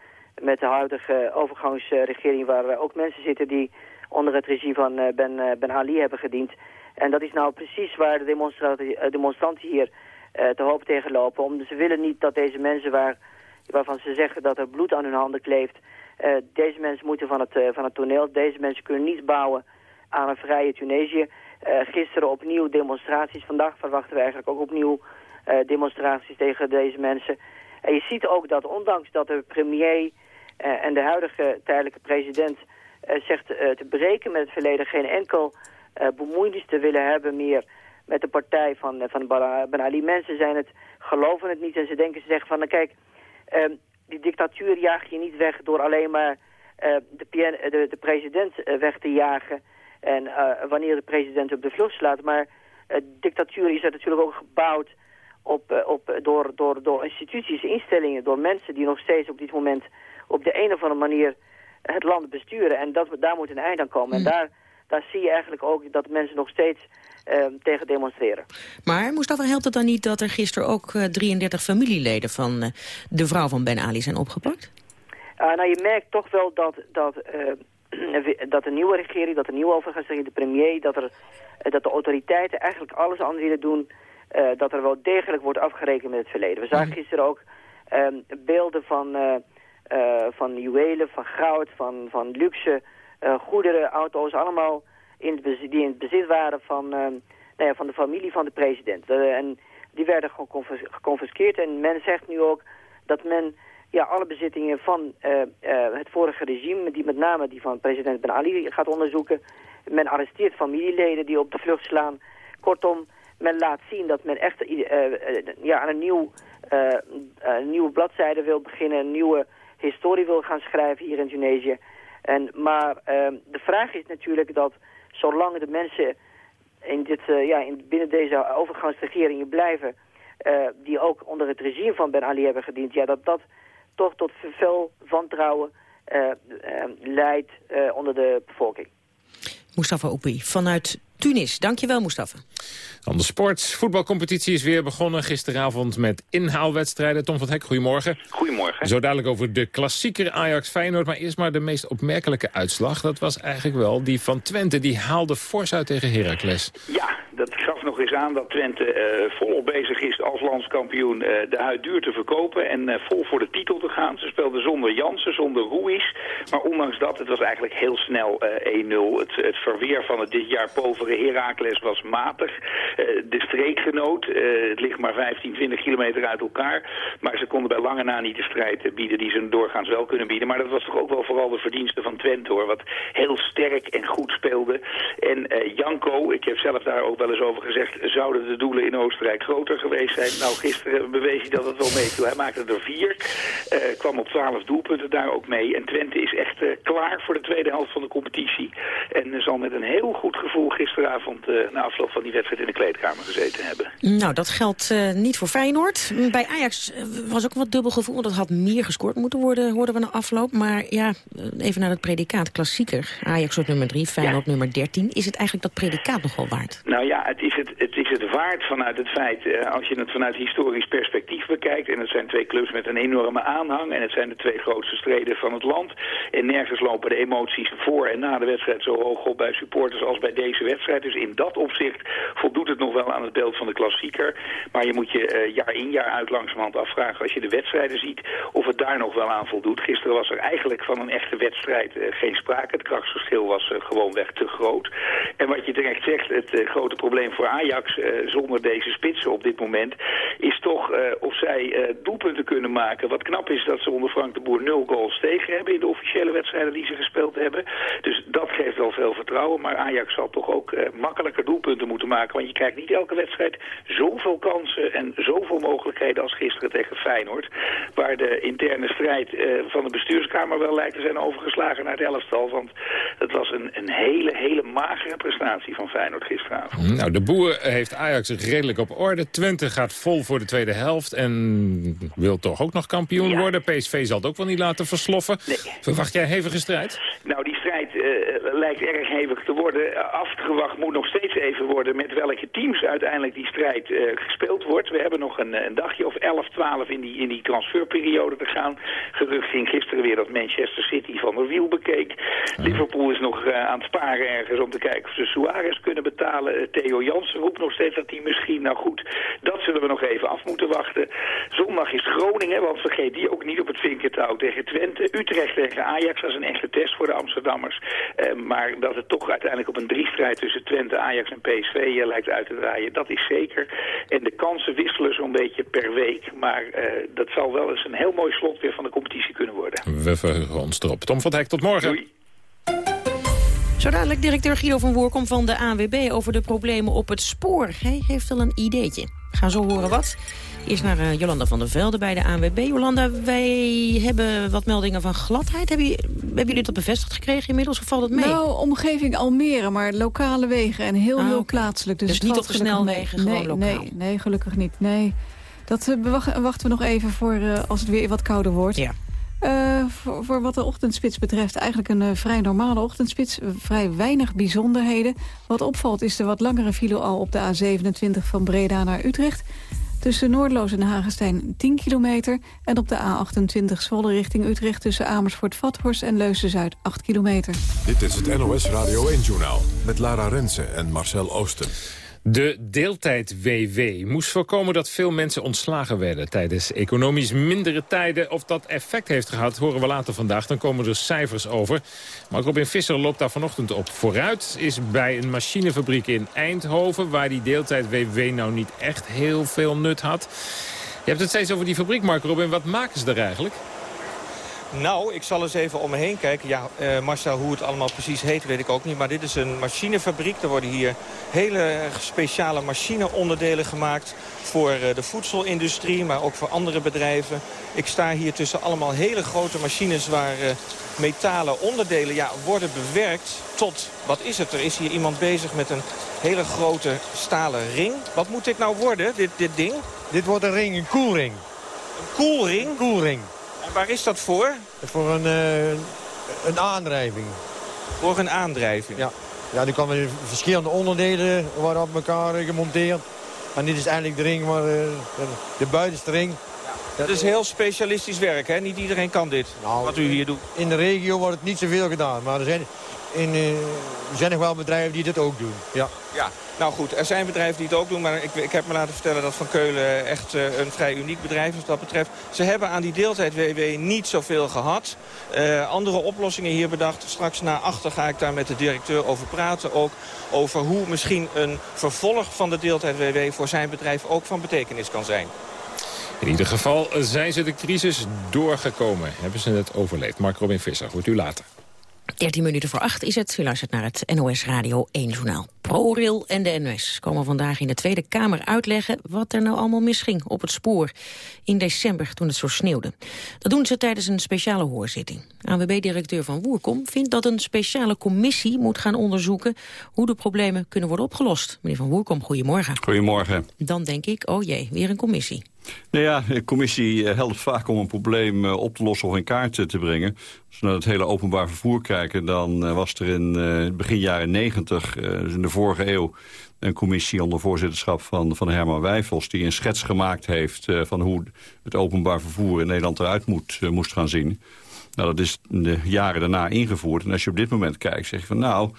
met de huidige overgangsregering... waar ook mensen zitten die onder het regime van eh, Ben, eh, ben Ali hebben gediend. En dat is nou precies waar de demonstranten, eh, demonstranten hier te hoop tegen lopen. Om, ze willen niet dat deze mensen waar, waarvan ze zeggen dat er bloed aan hun handen kleeft... deze mensen moeten van het, van het toneel. Deze mensen kunnen niet bouwen aan een vrije Tunesië. Gisteren opnieuw demonstraties. Vandaag verwachten we eigenlijk ook opnieuw demonstraties tegen deze mensen. En je ziet ook dat ondanks dat de premier en de huidige tijdelijke president zegt eh, te breken met het verleden, geen enkel eh, bemoeienis te willen hebben meer met de partij van, eh, van Ben Ali. Mensen zijn het, geloven het niet en ze denken, ze zeggen van, nou, kijk, eh, die dictatuur jaag je niet weg door alleen maar eh, de, de, de president eh, weg te jagen. En eh, wanneer de president op de vlucht slaat. Maar eh, dictatuur is er natuurlijk ook gebouwd op, eh, op, door, door, door instituties, instellingen, door mensen die nog steeds op dit moment op de een of andere manier het land besturen. En dat, daar moet een eind aan komen. En daar, daar zie je eigenlijk ook dat mensen nog steeds eh, tegen demonstreren. Maar Mustafa, helpt het dan niet dat er gisteren ook eh, 33 familieleden van eh, de vrouw van Ben Ali zijn opgepakt? Uh, nou, je merkt toch wel dat, dat, eh, dat de nieuwe regering, dat de nieuwe overgangsregering, de premier, dat, er, eh, dat de autoriteiten eigenlijk alles aan willen doen, eh, dat er wel degelijk wordt afgerekend met het verleden. We zagen gisteren ook ehm, beelden van, eh, eh, van juwelen, van goud, van, van luxe eh, goederen, auto's, allemaal in het bezit, die in het bezit waren van, ehm, nou ja, van de familie van de president. Eh, en die werden gewoon confis- geconfiskeerd en men zegt nu ook dat men ja, alle bezittingen van eh, eh, het vorige regime, die met name die van president Ben Ali gaat onderzoeken. Men arresteert familieleden die op de vlucht slaan. Kortom, men laat zien dat men echt eh, eh, ja, aan een, nieuw, eh, een nieuwe bladzijde wil beginnen, een nieuwe historie wil gaan schrijven hier in Tunesië. En, maar eh, de vraag is natuurlijk dat zolang de mensen in dit, eh, ja, in, binnen deze overgangsregeringen blijven, eh, die ook onder het regime van Ben Ali hebben gediend, ja, dat dat toch tot veel wantrouwen eh, eh, leidt onder de bevolking. Mustafa Oepi vanuit Tunis. Dankjewel, Mustafa. Dan de sport. Voetbalcompetitie is weer begonnen gisteravond met inhaalwedstrijden. Tom van Hek, goedemorgen. Goedemorgen. Zo dadelijk over de klassieker Ajax-Feyenoord. Maar eerst maar de meest opmerkelijke uitslag. Dat was eigenlijk wel die van Twente. Die haalde fors uit tegen Heracles. Ja, dat gaf nog eens aan dat Twente eh, volop bezig is als landskampioen eh, de huid duur te verkopen en eh, vol voor de titel te gaan. Ze speelden zonder Jansen, zonder Ruiz. Maar ondanks dat, het was eigenlijk heel snel eh 1-0. Het, het verweer van het dit jaar povere Heracles was matig. De streekgenoot, het ligt maar 15, 20 kilometer uit elkaar. Maar ze konden bij lange na niet de strijd bieden die ze doorgaans wel kunnen bieden. Maar dat was toch ook wel vooral de verdienste van Twente hoor. Wat heel sterk en goed speelde. En Janko, ik heb zelf daar ook wel eens over gezegd... zouden de doelen in Oostenrijk groter geweest zijn? Nou, gisteren bewees hij dat het wel meeviel. Hij maakte er vier. eh, kwam op 12 doelpunten daar ook mee. En Twente is echt eh, klaar voor de tweede helft van de competitie. En zal met een heel goed gevoel gisteravond... eh, na afloop van die wedstrijd in de kleedkamer gezeten hebben. Nou, dat geldt niet voor Feyenoord. Bij Ajax was ook wat dubbel gevoel. want Dat had meer gescoord moeten worden, hoorden we na afloop. Maar ja, even naar het predicaat klassieker. Ajax op nummer 3, Feyenoord nummer 13. Is het eigenlijk dat predicaat nog wel waard? Nou ja, het is het, het is het waard vanuit het feit, eh, als je het vanuit historisch perspectief bekijkt... en het zijn twee clubs met een enorme aanhang... en het zijn de twee grootste streden van het land... en nergens lopen de emoties voor en na de wedstrijd zo hoog op bij supporters als bij deze wedstrijd. Dus in dat opzicht voldoet het nog wel aan het beeld van de klassieker. Maar je moet je eh, jaar in jaar uit langzamerhand afvragen... als je de wedstrijden ziet, of het daar nog wel aan voldoet. Gisteren was er eigenlijk van een echte wedstrijd eh, geen sprake. Het krachtsverschil was gewoonweg te groot. En wat je terecht zegt, het grote probleem voor Ajax... eh, zonder deze spitsen op dit moment... is toch eh, of zij eh, doelpunten kunnen maken. Wat knap is dat ze onder Frank de Boer nul goals tegen hebben... in de officiële wedstrijden die ze gespeeld hebben. Dus dat geeft wel veel vertrouwen. Maar Ajax zal toch ook makkelijker doelpunten moeten maken. Want je krijgt niet elke wedstrijd zoveel kansen... en zoveel mogelijkheden als gisteren tegen Feyenoord. Waar de interne strijd van de bestuurskamer wel lijkt te zijn overgeslagen naar het elftal. Want het was een, een hele, hele magere prestatie van Feyenoord gisteravond. Nou, de boer heeft Ajax redelijk op orde. Twente gaat vol voor de tweede helft en wil toch ook nog kampioen worden. PSV zal het ook wel niet laten versloffen. Verwacht jij hevige strijd? Nou, die lijkt erg hevig te worden. Afgewacht moet nog steeds even worden met welke teams uiteindelijk die strijd uh, gespeeld wordt. We hebben nog een, een, dagje of 11, 12 in die, in die transferperiode te gaan. Gerucht ging gisteren weer dat Manchester City van der wiel bekeek. Liverpool is nog aan het sparen ergens om te kijken of ze Suarez kunnen betalen. Theo Jansen roept nog steeds dat hij misschien, nou goed, dat zullen we nog even af moeten wachten. Zondag is Groningen, want vergeet die ook niet op het vinkertouw tegen Twente. Utrecht tegen Ajax, dat is een echte test voor de Amsterdammers. Uh, maar dat het toch uiteindelijk op een driestrijd tussen Twente, Ajax en PSV uh, lijkt uit te draaien, dat is zeker. En de kansen wisselen zo'n beetje per week. Maar uh, dat zal wel eens een heel mooi slot weer van de competitie kunnen worden. We verheugen ons erop. Tom van Hek, tot morgen. Doei. Zo dadelijk directeur Guido van Woerkom van de ANWB over de problemen op het spoor. Hij heeft wel een ideetje. We gaan zo horen wat. Eerst naar uh, Jolanda van der Velde bij de ANWB. Jolanda, wij hebben wat meldingen van gladheid. Hebben, je, hebben jullie dat bevestigd gekregen inmiddels of valt het mee? Nou, omgeving Almere, maar lokale wegen en heel, Ah, heel plaatselijk. Dus, Dus niet op de snelwegen, gewoon nee, lokaal. Nee, nee, gelukkig niet. Nee. Dat eh, wachten we nog even voor eh, als het weer wat kouder wordt. Ja. Eh, voor, voor wat de ochtendspits betreft eigenlijk een vrij normale ochtendspits. Vrij weinig bijzonderheden. Wat opvalt is de wat langere file al op de A27 van Breda naar Utrecht. Tussen Noordloos en Hagestein 10 kilometer. En op de A28 Zwolle richting Utrecht tussen Amersfoort-Vathorst en Leusden-Zuid 8 kilometer. Dit is het NOS Radio 1-journaal met Lara Rensen en Marcel Oosten. De deeltijd-WW moest voorkomen dat veel mensen ontslagen werden tijdens economisch mindere tijden. Of dat effect heeft gehad, horen we later vandaag. Dan komen er cijfers over. Maar Robin Visser loopt daar vanochtend op vooruit. Is bij een machinefabriek in Eindhoven, waar die deeltijd-WW nou niet echt heel veel nut had. Je hebt het steeds over die fabriek, Mark Robin. Wat maken ze er eigenlijk? Nou, ik zal eens even om me heen kijken. Ja, eh, Marcel, hoe het allemaal precies heet, weet ik ook niet. Maar dit is een machinefabriek. Er worden hier hele speciale machineonderdelen gemaakt... voor eh, de voedselindustrie, maar ook voor andere bedrijven. Ik sta hier tussen allemaal hele grote machines... waar eh, metalen onderdelen ja, worden bewerkt tot... Wat is het? Er is hier iemand bezig met een hele grote stalen ring. Wat moet dit nou worden, dit, dit ding? Dit wordt een ring, een koelring. Een koelring? Een koelring. En waar is dat voor? Voor een, eh, een aandrijving. Voor een aandrijving? Ja. Ja, die komen verschillende onderdelen op elkaar eh, gemonteerd. En dit is eigenlijk de ring, waar, eh, de, buitenste ring. Het is heel specialistisch werk, hè? Niet iedereen kan dit, wat u hier doet. In de regio wordt het niet zoveel gedaan. Maar er zijn, in, eh, er zijn nog wel bedrijven die dit ook doen. Ja. Ja, nou goed, er zijn bedrijven die het ook doen, maar ik, ik heb me laten vertellen dat Van Keulen echt eh, een vrij uniek bedrijf is wat dat betreft. Ze hebben aan die deeltijd-WW niet zoveel gehad. Eh, andere oplossingen hier bedacht. Straks na achter ga ik daar met de directeur over praten. Ook over hoe misschien een vervolg van de deeltijd-WW voor zijn bedrijf ook van betekenis kan zijn. In ieder geval zijn ze de crisis doorgekomen. Hebben ze het overleefd. Mark Robin Visser, hoort u later. 13 minuten voor 8 is het. U luistert naar het NOS Radio 1 journaal. ProRail en de NOS komen vandaag in de Tweede Kamer uitleggen... wat er nou allemaal misging op het spoor in december toen het zo sneeuwde. Dat doen ze tijdens een speciale hoorzitting. ANWB-directeur Van Woerkom vindt dat een speciale commissie moet gaan onderzoeken... hoe de problemen kunnen worden opgelost. Meneer Van Woerkom, goedemorgen. Goedemorgen. Dan denk ik, oh jee, weer een commissie. Nou ja, de commissie eh, helpt vaak om een probleem eh, op te lossen of in kaart eh, te brengen. Als we naar het hele openbaar vervoer kijken... dan was er in begin jaren negentig, dus in de vorige eeuw... een commissie onder voorzitterschap van, van Herman Wijfels... die een schets gemaakt heeft van hoe het openbaar vervoer in Nederland eruit moet, moest gaan zien. Nou, dat is de jaren daarna ingevoerd. En als je op dit moment kijkt, zeg je van nou...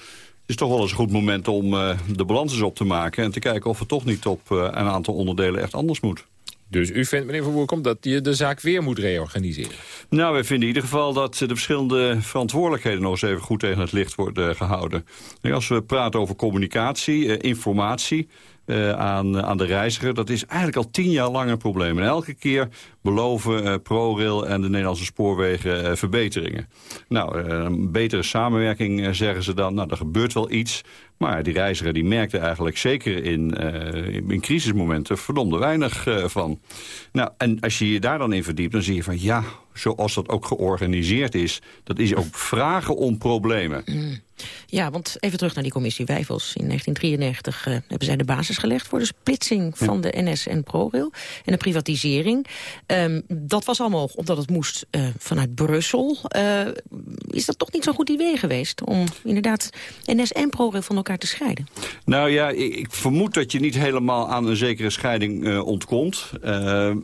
Het is toch wel eens een goed moment om de balans eens op te maken... en te kijken of het toch niet op een aantal onderdelen echt anders moet. Dus u vindt, meneer Van Woerkom, dat je de zaak weer moet reorganiseren? Nou, wij vinden in ieder geval dat de verschillende verantwoordelijkheden nog eens even goed tegen het licht worden eh, gehouden. Als we praten over communicatie, eh, informatie eh, aan, aan de reiziger, dat is eigenlijk al tien jaar lang een probleem. En elke keer beloven eh, ProRail en de Nederlandse spoorwegen eh, verbeteringen. Nou, eh, betere samenwerking eh, zeggen ze dan. Nou, er gebeurt wel iets. Maar die reiziger die merkte eigenlijk zeker in, eh, in crisismomenten verdomde weinig eh, van. Nou, en als je je daar dan in verdiept, dan zie je van ja, zoals dat ook georganiseerd is... dat is ook vragen om problemen. Mm. Ja, want even terug naar die commissie Wijfels. In 1993 uh, hebben zij de basis gelegd voor de splitsing van de NS en ProRail. En de privatisering. Um, dat was allemaal omdat het moest uh, vanuit Brussel. Uh, is dat toch niet zo'n goed idee geweest om inderdaad NS en ProRail van elkaar te scheiden? Nou ja, ik, ik vermoed dat je niet helemaal aan een zekere scheiding ontkomt.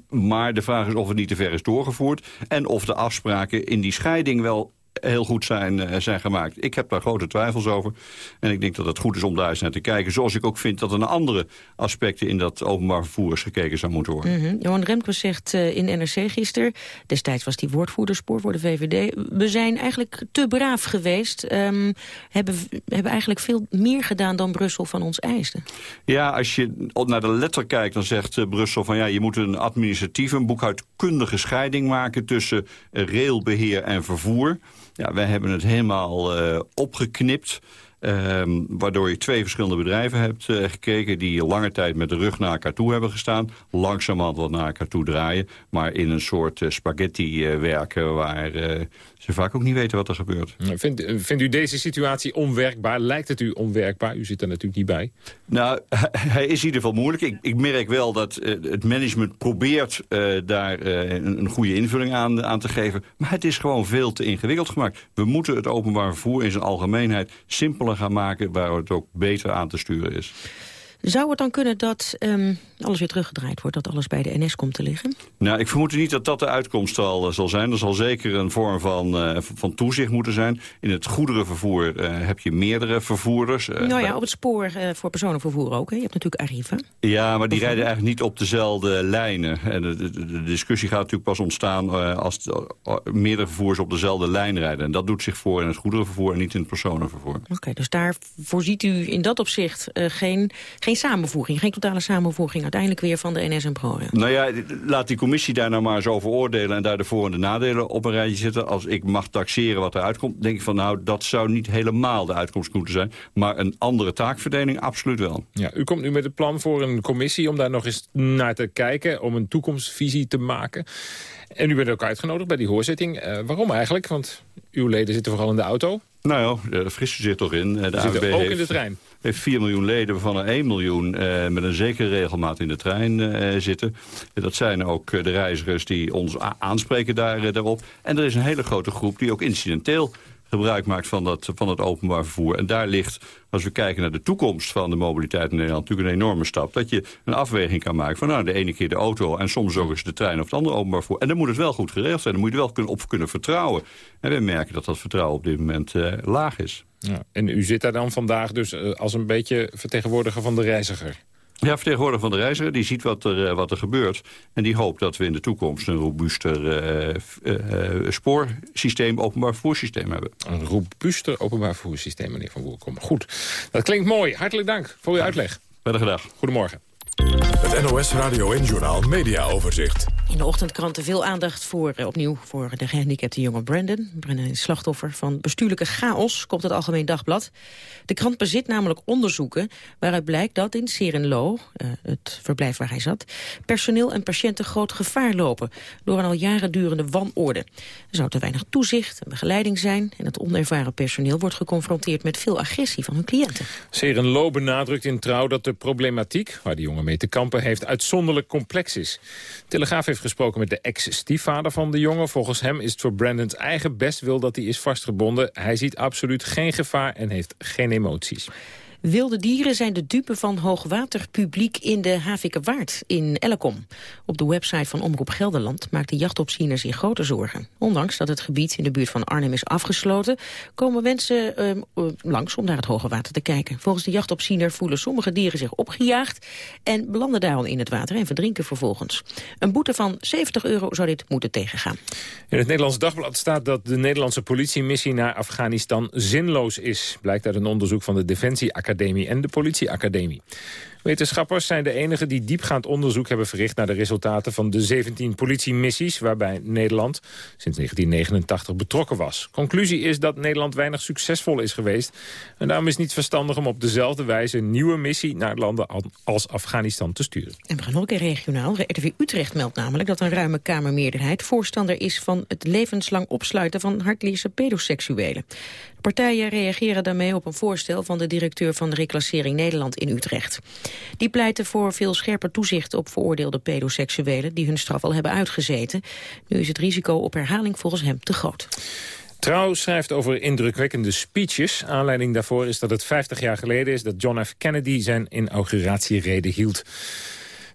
maar de vraag is of het niet te ver is doorgevoerd. En of de afspraken in die scheiding wel heel goed zijn, uh, zijn gemaakt. Ik heb daar grote twijfels over. En ik denk dat het goed is om daar eens naar te kijken. Zoals ik ook vind dat er naar andere aspecten in dat openbaar vervoer eens gekeken zou moeten worden. Mm -hmm. Johan Remkes zegt uh, in NRC gisteren... destijds was die woordvoerderspoor voor de VVD... we zijn eigenlijk te braaf geweest. Um, hebben, hebben eigenlijk veel meer gedaan dan Brussel van ons eiste. Ja, als je naar de letter kijkt, dan zegt uh, Brussel van... ja, je moet een administratieve, een boekhoudkundige scheiding maken... tussen railbeheer en vervoer... Ja, wij hebben het helemaal uh, opgeknipt. Um, waardoor je twee verschillende bedrijven hebt uh, gekeken... die lange tijd met de rug naar elkaar toe hebben gestaan. Langzamerhand wat naar elkaar toe draaien. Maar in een soort uh, spaghetti werken waar ze vaak ook niet weten wat er gebeurt. Vindt, vindt u deze situatie onwerkbaar? Lijkt het u onwerkbaar? U zit er natuurlijk niet bij. Nou, hij is in ieder geval moeilijk. Ik, ik merk wel dat uh, het management probeert uh, daar uh, een, een, goede invulling aan, aan te geven. Maar het is gewoon veel te ingewikkeld gemaakt. We moeten het openbaar vervoer in zijn algemeenheid simpeler gaan maken... waar het ook beter aan te sturen is. Zou het dan kunnen dat um, alles weer teruggedraaid wordt... dat alles bij de NS komt te liggen? Nou, ik vermoed niet dat dat de uitkomst zal, uh, zal zijn. Er zal zeker een vorm van, uh, van toezicht moeten zijn. In het goederenvervoer uh, heb je meerdere vervoerders. nou ja, op het spoor voor personenvervoer ook. Hè? Je hebt natuurlijk Arriva. Ja, maar die rijden eigenlijk niet op dezelfde lijnen. En de, de, de discussie gaat natuurlijk pas ontstaan... als de, meerdere vervoers op dezelfde lijn rijden. En dat doet zich voor in het goederenvervoer en niet in het personenvervoer. Oké, okay, dus daar voorziet u in dat opzicht geen geen samenvoeging, geen totale samenvoeging uiteindelijk weer van de NS en ProRail. Nou ja, laat die commissie daar nou maar eens over oordelen en daar de voor- en de nadelen op een rijtje zetten. Als ik mag taxeren wat eruit komt, denk ik van nou, dat zou niet helemaal de uitkomst moeten zijn. Maar een andere taakverdeling absoluut wel. Ja, u komt nu met het plan voor een commissie om daar nog eens naar te kijken, om een toekomstvisie te maken. En u bent ook uitgenodigd bij die hoorzitting. Uh, waarom eigenlijk? Want uw leden zitten vooral in de auto. Nou ja, daar frist u zich toch in. De AWB ook heeft, in de trein. Heeft 4 miljoen leden, waarvan er 1 miljoen uh, met een zekere regelmaat in de trein uh, zitten. Dat zijn ook de reizigers die ons aanspreken daar, daarop. En er is een hele grote groep die ook incidenteel gebruik maakt van, dat, van het openbaar vervoer. En daar ligt, als we kijken naar de toekomst van de mobiliteit in Nederland... natuurlijk een enorme stap. Dat je een afweging kan maken van nou, de ene keer de auto... en soms ook eens de trein of het andere openbaar vervoer. En dan moet het wel goed geregeld zijn. Dan moet je er wel op kunnen vertrouwen. En we merken dat dat vertrouwen op dit moment laag is. Ja, en u zit daar dan vandaag dus uh, als een beetje vertegenwoordiger van de reiziger? Ja, vertegenwoordiger van de reiziger, die ziet wat er, uh, wat er gebeurt. En die hoopt dat we in de toekomst een robuuster uh, uh, spoorsysteem, openbaar vervoerssysteem hebben. Een robuuster openbaar vervoerssysteem, meneer Van Woerkom. Goed, dat klinkt mooi. Hartelijk dank voor uw uitleg. Verder gedaan. Goedemorgen. Het NOS Radio en Journaal Media Overzicht. In de ochtendkranten veel aandacht voor, uh, opnieuw voor de gehandicapte jonge Brandon. Brandon is slachtoffer van bestuurlijke chaos, komt het Algemeen Dagblad. De krant bezit namelijk onderzoeken waaruit blijkt dat in Serenlo, uh, het verblijf waar hij zat, personeel en patiënten groot gevaar lopen door een al jaren durende wanorde. Er zou te weinig toezicht en begeleiding zijn en het onervaren personeel wordt geconfronteerd met veel agressie van hun cliënten. Serenlo benadrukt in trouw dat de problematiek waar die jongen mee te kampen heeft uitzonderlijk complex is. Telegraaf heeft gesproken met de ex-stiefvader van de jongen. Volgens hem is het voor Brandons eigen bestwil dat hij is vastgebonden. Hij ziet absoluut geen gevaar en heeft geen emoties. Wilde dieren zijn de dupe van hoogwaterpubliek in de Havikerwaard in Elkom. Op de website van Omroep Gelderland maakt de jachtopziener zich grote zorgen. Ondanks dat het gebied in de buurt van Arnhem is afgesloten... komen mensen uh, langs om naar het hoge water te kijken. Volgens de jachtopziener voelen sommige dieren zich opgejaagd... en belanden daarom in het water en verdrinken vervolgens. Een boete van 70 euro zou dit moeten tegengaan. In het Nederlands Dagblad staat dat de Nederlandse politiemissie naar Afghanistan zinloos is. Blijkt uit een onderzoek van de Defensie Academie en de Politieacademie. Wetenschappers zijn de enigen die diepgaand onderzoek hebben verricht... naar de resultaten van de 17 politiemissies... waarbij Nederland sinds 1989 betrokken was. Conclusie is dat Nederland weinig succesvol is geweest. En daarom is het niet verstandig om op dezelfde wijze... een nieuwe missie naar landen als Afghanistan te sturen. En we gaan ook een regionaal. RTV Utrecht meldt namelijk dat een ruime Kamermeerderheid... voorstander is van het levenslang opsluiten van hartlierse pedoseksuelen. Partijen reageren daarmee op een voorstel van de directeur van de reclassering Nederland in Utrecht. Die pleiten voor veel scherper toezicht op veroordeelde pedoseksuelen die hun straf al hebben uitgezeten. Nu is het risico op herhaling volgens hem te groot. Trouw schrijft over indrukwekkende speeches. Aanleiding daarvoor is dat het 50 jaar geleden is dat John F. Kennedy zijn inauguratierede hield.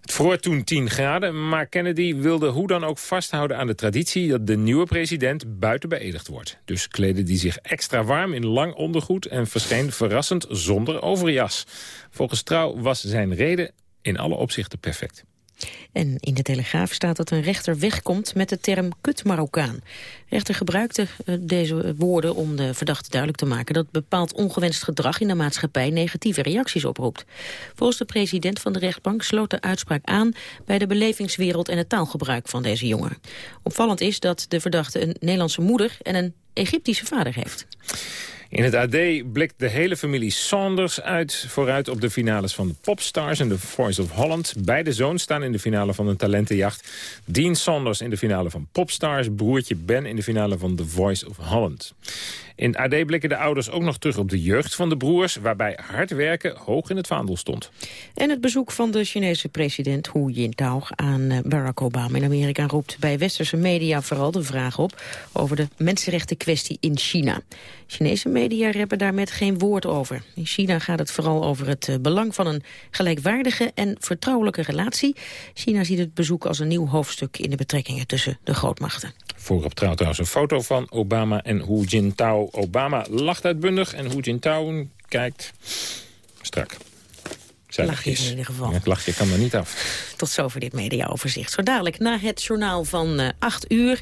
Het vroor toen 10 graden, maar Kennedy wilde hoe dan ook vasthouden aan de traditie dat de nieuwe president buiten beëdigd wordt. Dus kleedde hij zich extra warm in lang ondergoed en verscheen verrassend zonder overjas. Volgens Trouw was zijn reden in alle opzichten perfect. En in de Telegraaf staat dat een rechter wegkomt met de term kut Marokkaan. De rechter gebruikte eh, deze woorden om de verdachte duidelijk te maken... dat bepaald ongewenst gedrag in de maatschappij negatieve reacties oproept. Volgens de president van de rechtbank sloot de uitspraak aan... bij de belevingswereld en het taalgebruik van deze jongen. Opvallend is dat de verdachte een Nederlandse moeder en een Egyptische vader heeft. In het AD blikt de hele familie Saunders uit, vooruit op de finales van de Popstars en The Voice of Holland. Beide zoons staan in de finale van een talentenjacht. Dean Saunders in de finale van Popstars, broertje Ben in de finale van The Voice of Holland. In AD blikken de ouders ook nog terug op de jeugd van de broers... waarbij hard werken hoog in het vaandel stond. En het bezoek van de Chinese president Hu Jintao aan eh, Barack Obama in Amerika... roept bij westerse media vooral de vraag op... over de mensenrechten kwestie in China. Chinese media hebben daar met geen woord over. In China gaat het vooral over het eh, belang van een gelijkwaardige en vertrouwelijke relatie. China ziet het bezoek als een nieuw hoofdstuk in de betrekkingen tussen de grootmachten. Voorop trouw trouwens een foto van Obama en Hu Jintao. Obama lacht uitbundig en Hu Jintao kijkt strak. Lach je in ieder geval. Het lachje kan er niet af. Tot zover dit mediaoverzicht. Zo dadelijk na het journaal van uh, eh, 8 uur...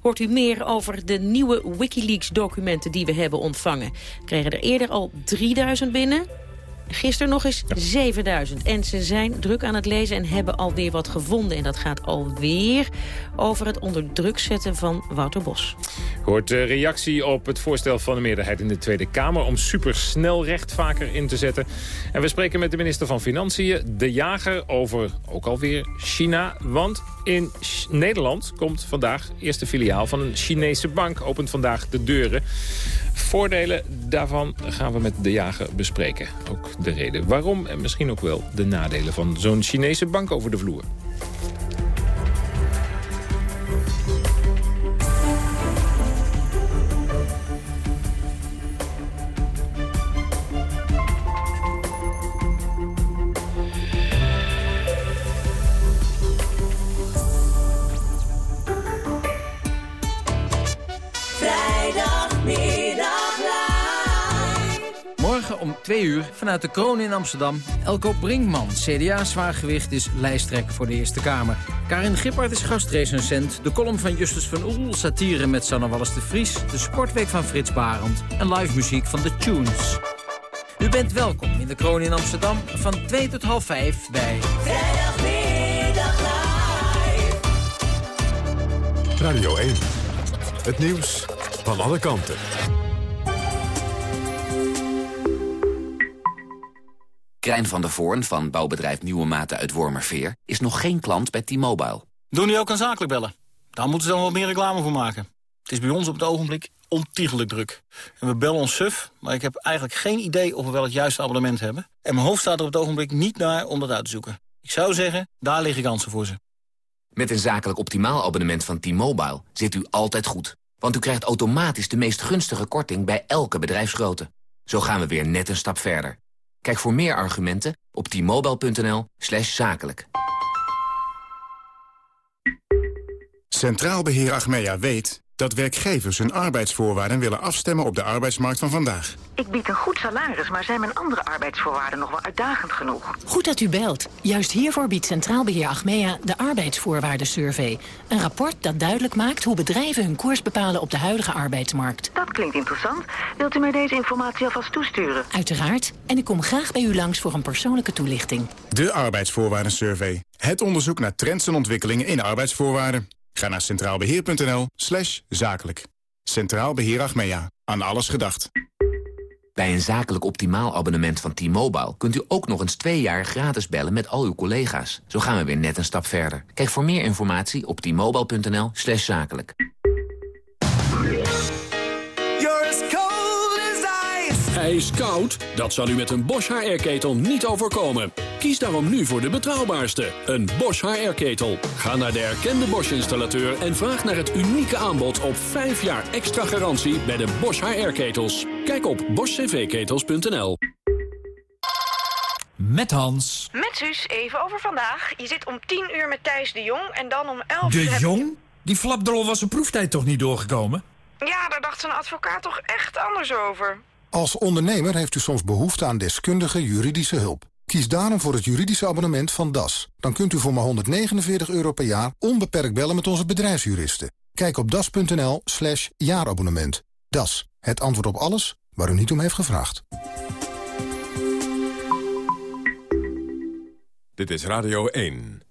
hoort u meer over de nieuwe Wikileaks-documenten die we hebben ontvangen. We kregen er eerder al 3000 binnen. Gisteren nog eens 7000. En ze zijn druk aan het lezen en hebben alweer wat gevonden. En dat gaat alweer over het onder druk zetten van Wouter Bos. Hoort de reactie op het voorstel van de meerderheid in de Tweede Kamer... om supersnelrecht vaker in te zetten. En we spreken met de minister van Financiën, De Jager... over ook alweer China, want in Nederland komt vandaag eerste filiaal van een Chinese bank. Opent vandaag de deuren. Voordelen daarvan gaan we met de jager bespreken. Ook de reden waarom en misschien ook wel de nadelen van zo'n Chinese bank over de vloer. 2 uur vanuit de kroon in Amsterdam. Elko Brinkman, CDA-zwaargewicht, is lijsttrekker voor de Eerste Kamer. Karin Gippard is gastrecensent. De column van Justus van Oel, satire met Sanne Wallis de Vries. De sportweek van Frits Barend. En live muziek van The Tunes. U bent welkom in de kroon in Amsterdam van 2 tot half 5 bij... Vrijdagmiddag live. Radio 1. Het nieuws van alle kanten. Krijn van der Voorn van bouwbedrijf Nieuwe Maten uit Wormerveer... is nog geen klant bij T-Mobile. Doen die ook aan zakelijk bellen? Daar moeten ze dan wat meer reclame voor maken. Het is bij ons op het ogenblik ontiegelijk druk. En we bellen ons suf, maar ik heb eigenlijk geen idee of we wel het juiste abonnement hebben. En mijn hoofd staat er op het ogenblik niet naar om dat uit te zoeken. Ik zou zeggen, daar liggen kansen voor ze. Met een zakelijk optimaal abonnement van T-Mobile zit u altijd goed. Want u krijgt automatisch de meest gunstige korting bij elke bedrijfsgrootte. Zo gaan we weer net een stap verder. Kijk voor meer argumenten op t-mobile.nl zakelijk. Centraal Beheer Achmea weet... dat werkgevers hun arbeidsvoorwaarden willen afstemmen op de arbeidsmarkt van vandaag. Ik bied een goed salaris, maar zijn mijn andere arbeidsvoorwaarden nog wel uitdagend genoeg? Goed dat u belt. Juist hiervoor biedt Centraal Beheer Achmea de arbeidsvoorwaardensurvey. Een rapport dat duidelijk maakt hoe bedrijven hun koers bepalen op de huidige arbeidsmarkt. Dat klinkt interessant. Wilt u mij deze informatie alvast toesturen? Uiteraard. En ik kom graag bij u langs voor een persoonlijke toelichting. De arbeidsvoorwaardensurvey. Het onderzoek naar trends en ontwikkelingen in arbeidsvoorwaarden. Ga naar centraalbeheer.nl slash zakelijk. Centraal Beheer Achmea. Aan alles gedacht. Bij een zakelijk optimaal abonnement van T-Mobile... kunt u ook nog eens twee jaar gratis bellen met al uw collega's. Zo gaan we weer net een stap verder. Kijk voor meer informatie op t-mobile.nl zakelijk. Ijskoud? Dat zal u met een Bosch HR-ketel niet overkomen. Kies daarom nu voor de betrouwbaarste, een Bosch HR-ketel. Ga naar de erkende Bosch-installateur en vraag naar het unieke aanbod op 5 jaar extra garantie bij de Bosch HR-ketels. Kijk op boschcvketels.nl. Met Hans. Met Suus, even over vandaag. Je zit om 10 uur met Thijs de Jong en dan om 11 De uur... heb- Jong? Die flapdrol was zijn proeftijd toch niet doorgekomen? Ja, daar dacht zijn advocaat toch echt anders over. Als ondernemer heeft u soms behoefte aan deskundige juridische hulp. Kies daarom voor het juridische abonnement van DAS. Dan kunt u voor maar 149 euro per jaar onbeperkt bellen met onze bedrijfsjuristen. Kijk op das.nl slash jaarabonnement. DAS, het antwoord op alles waar u niet om heeft gevraagd. Dit is Radio 1.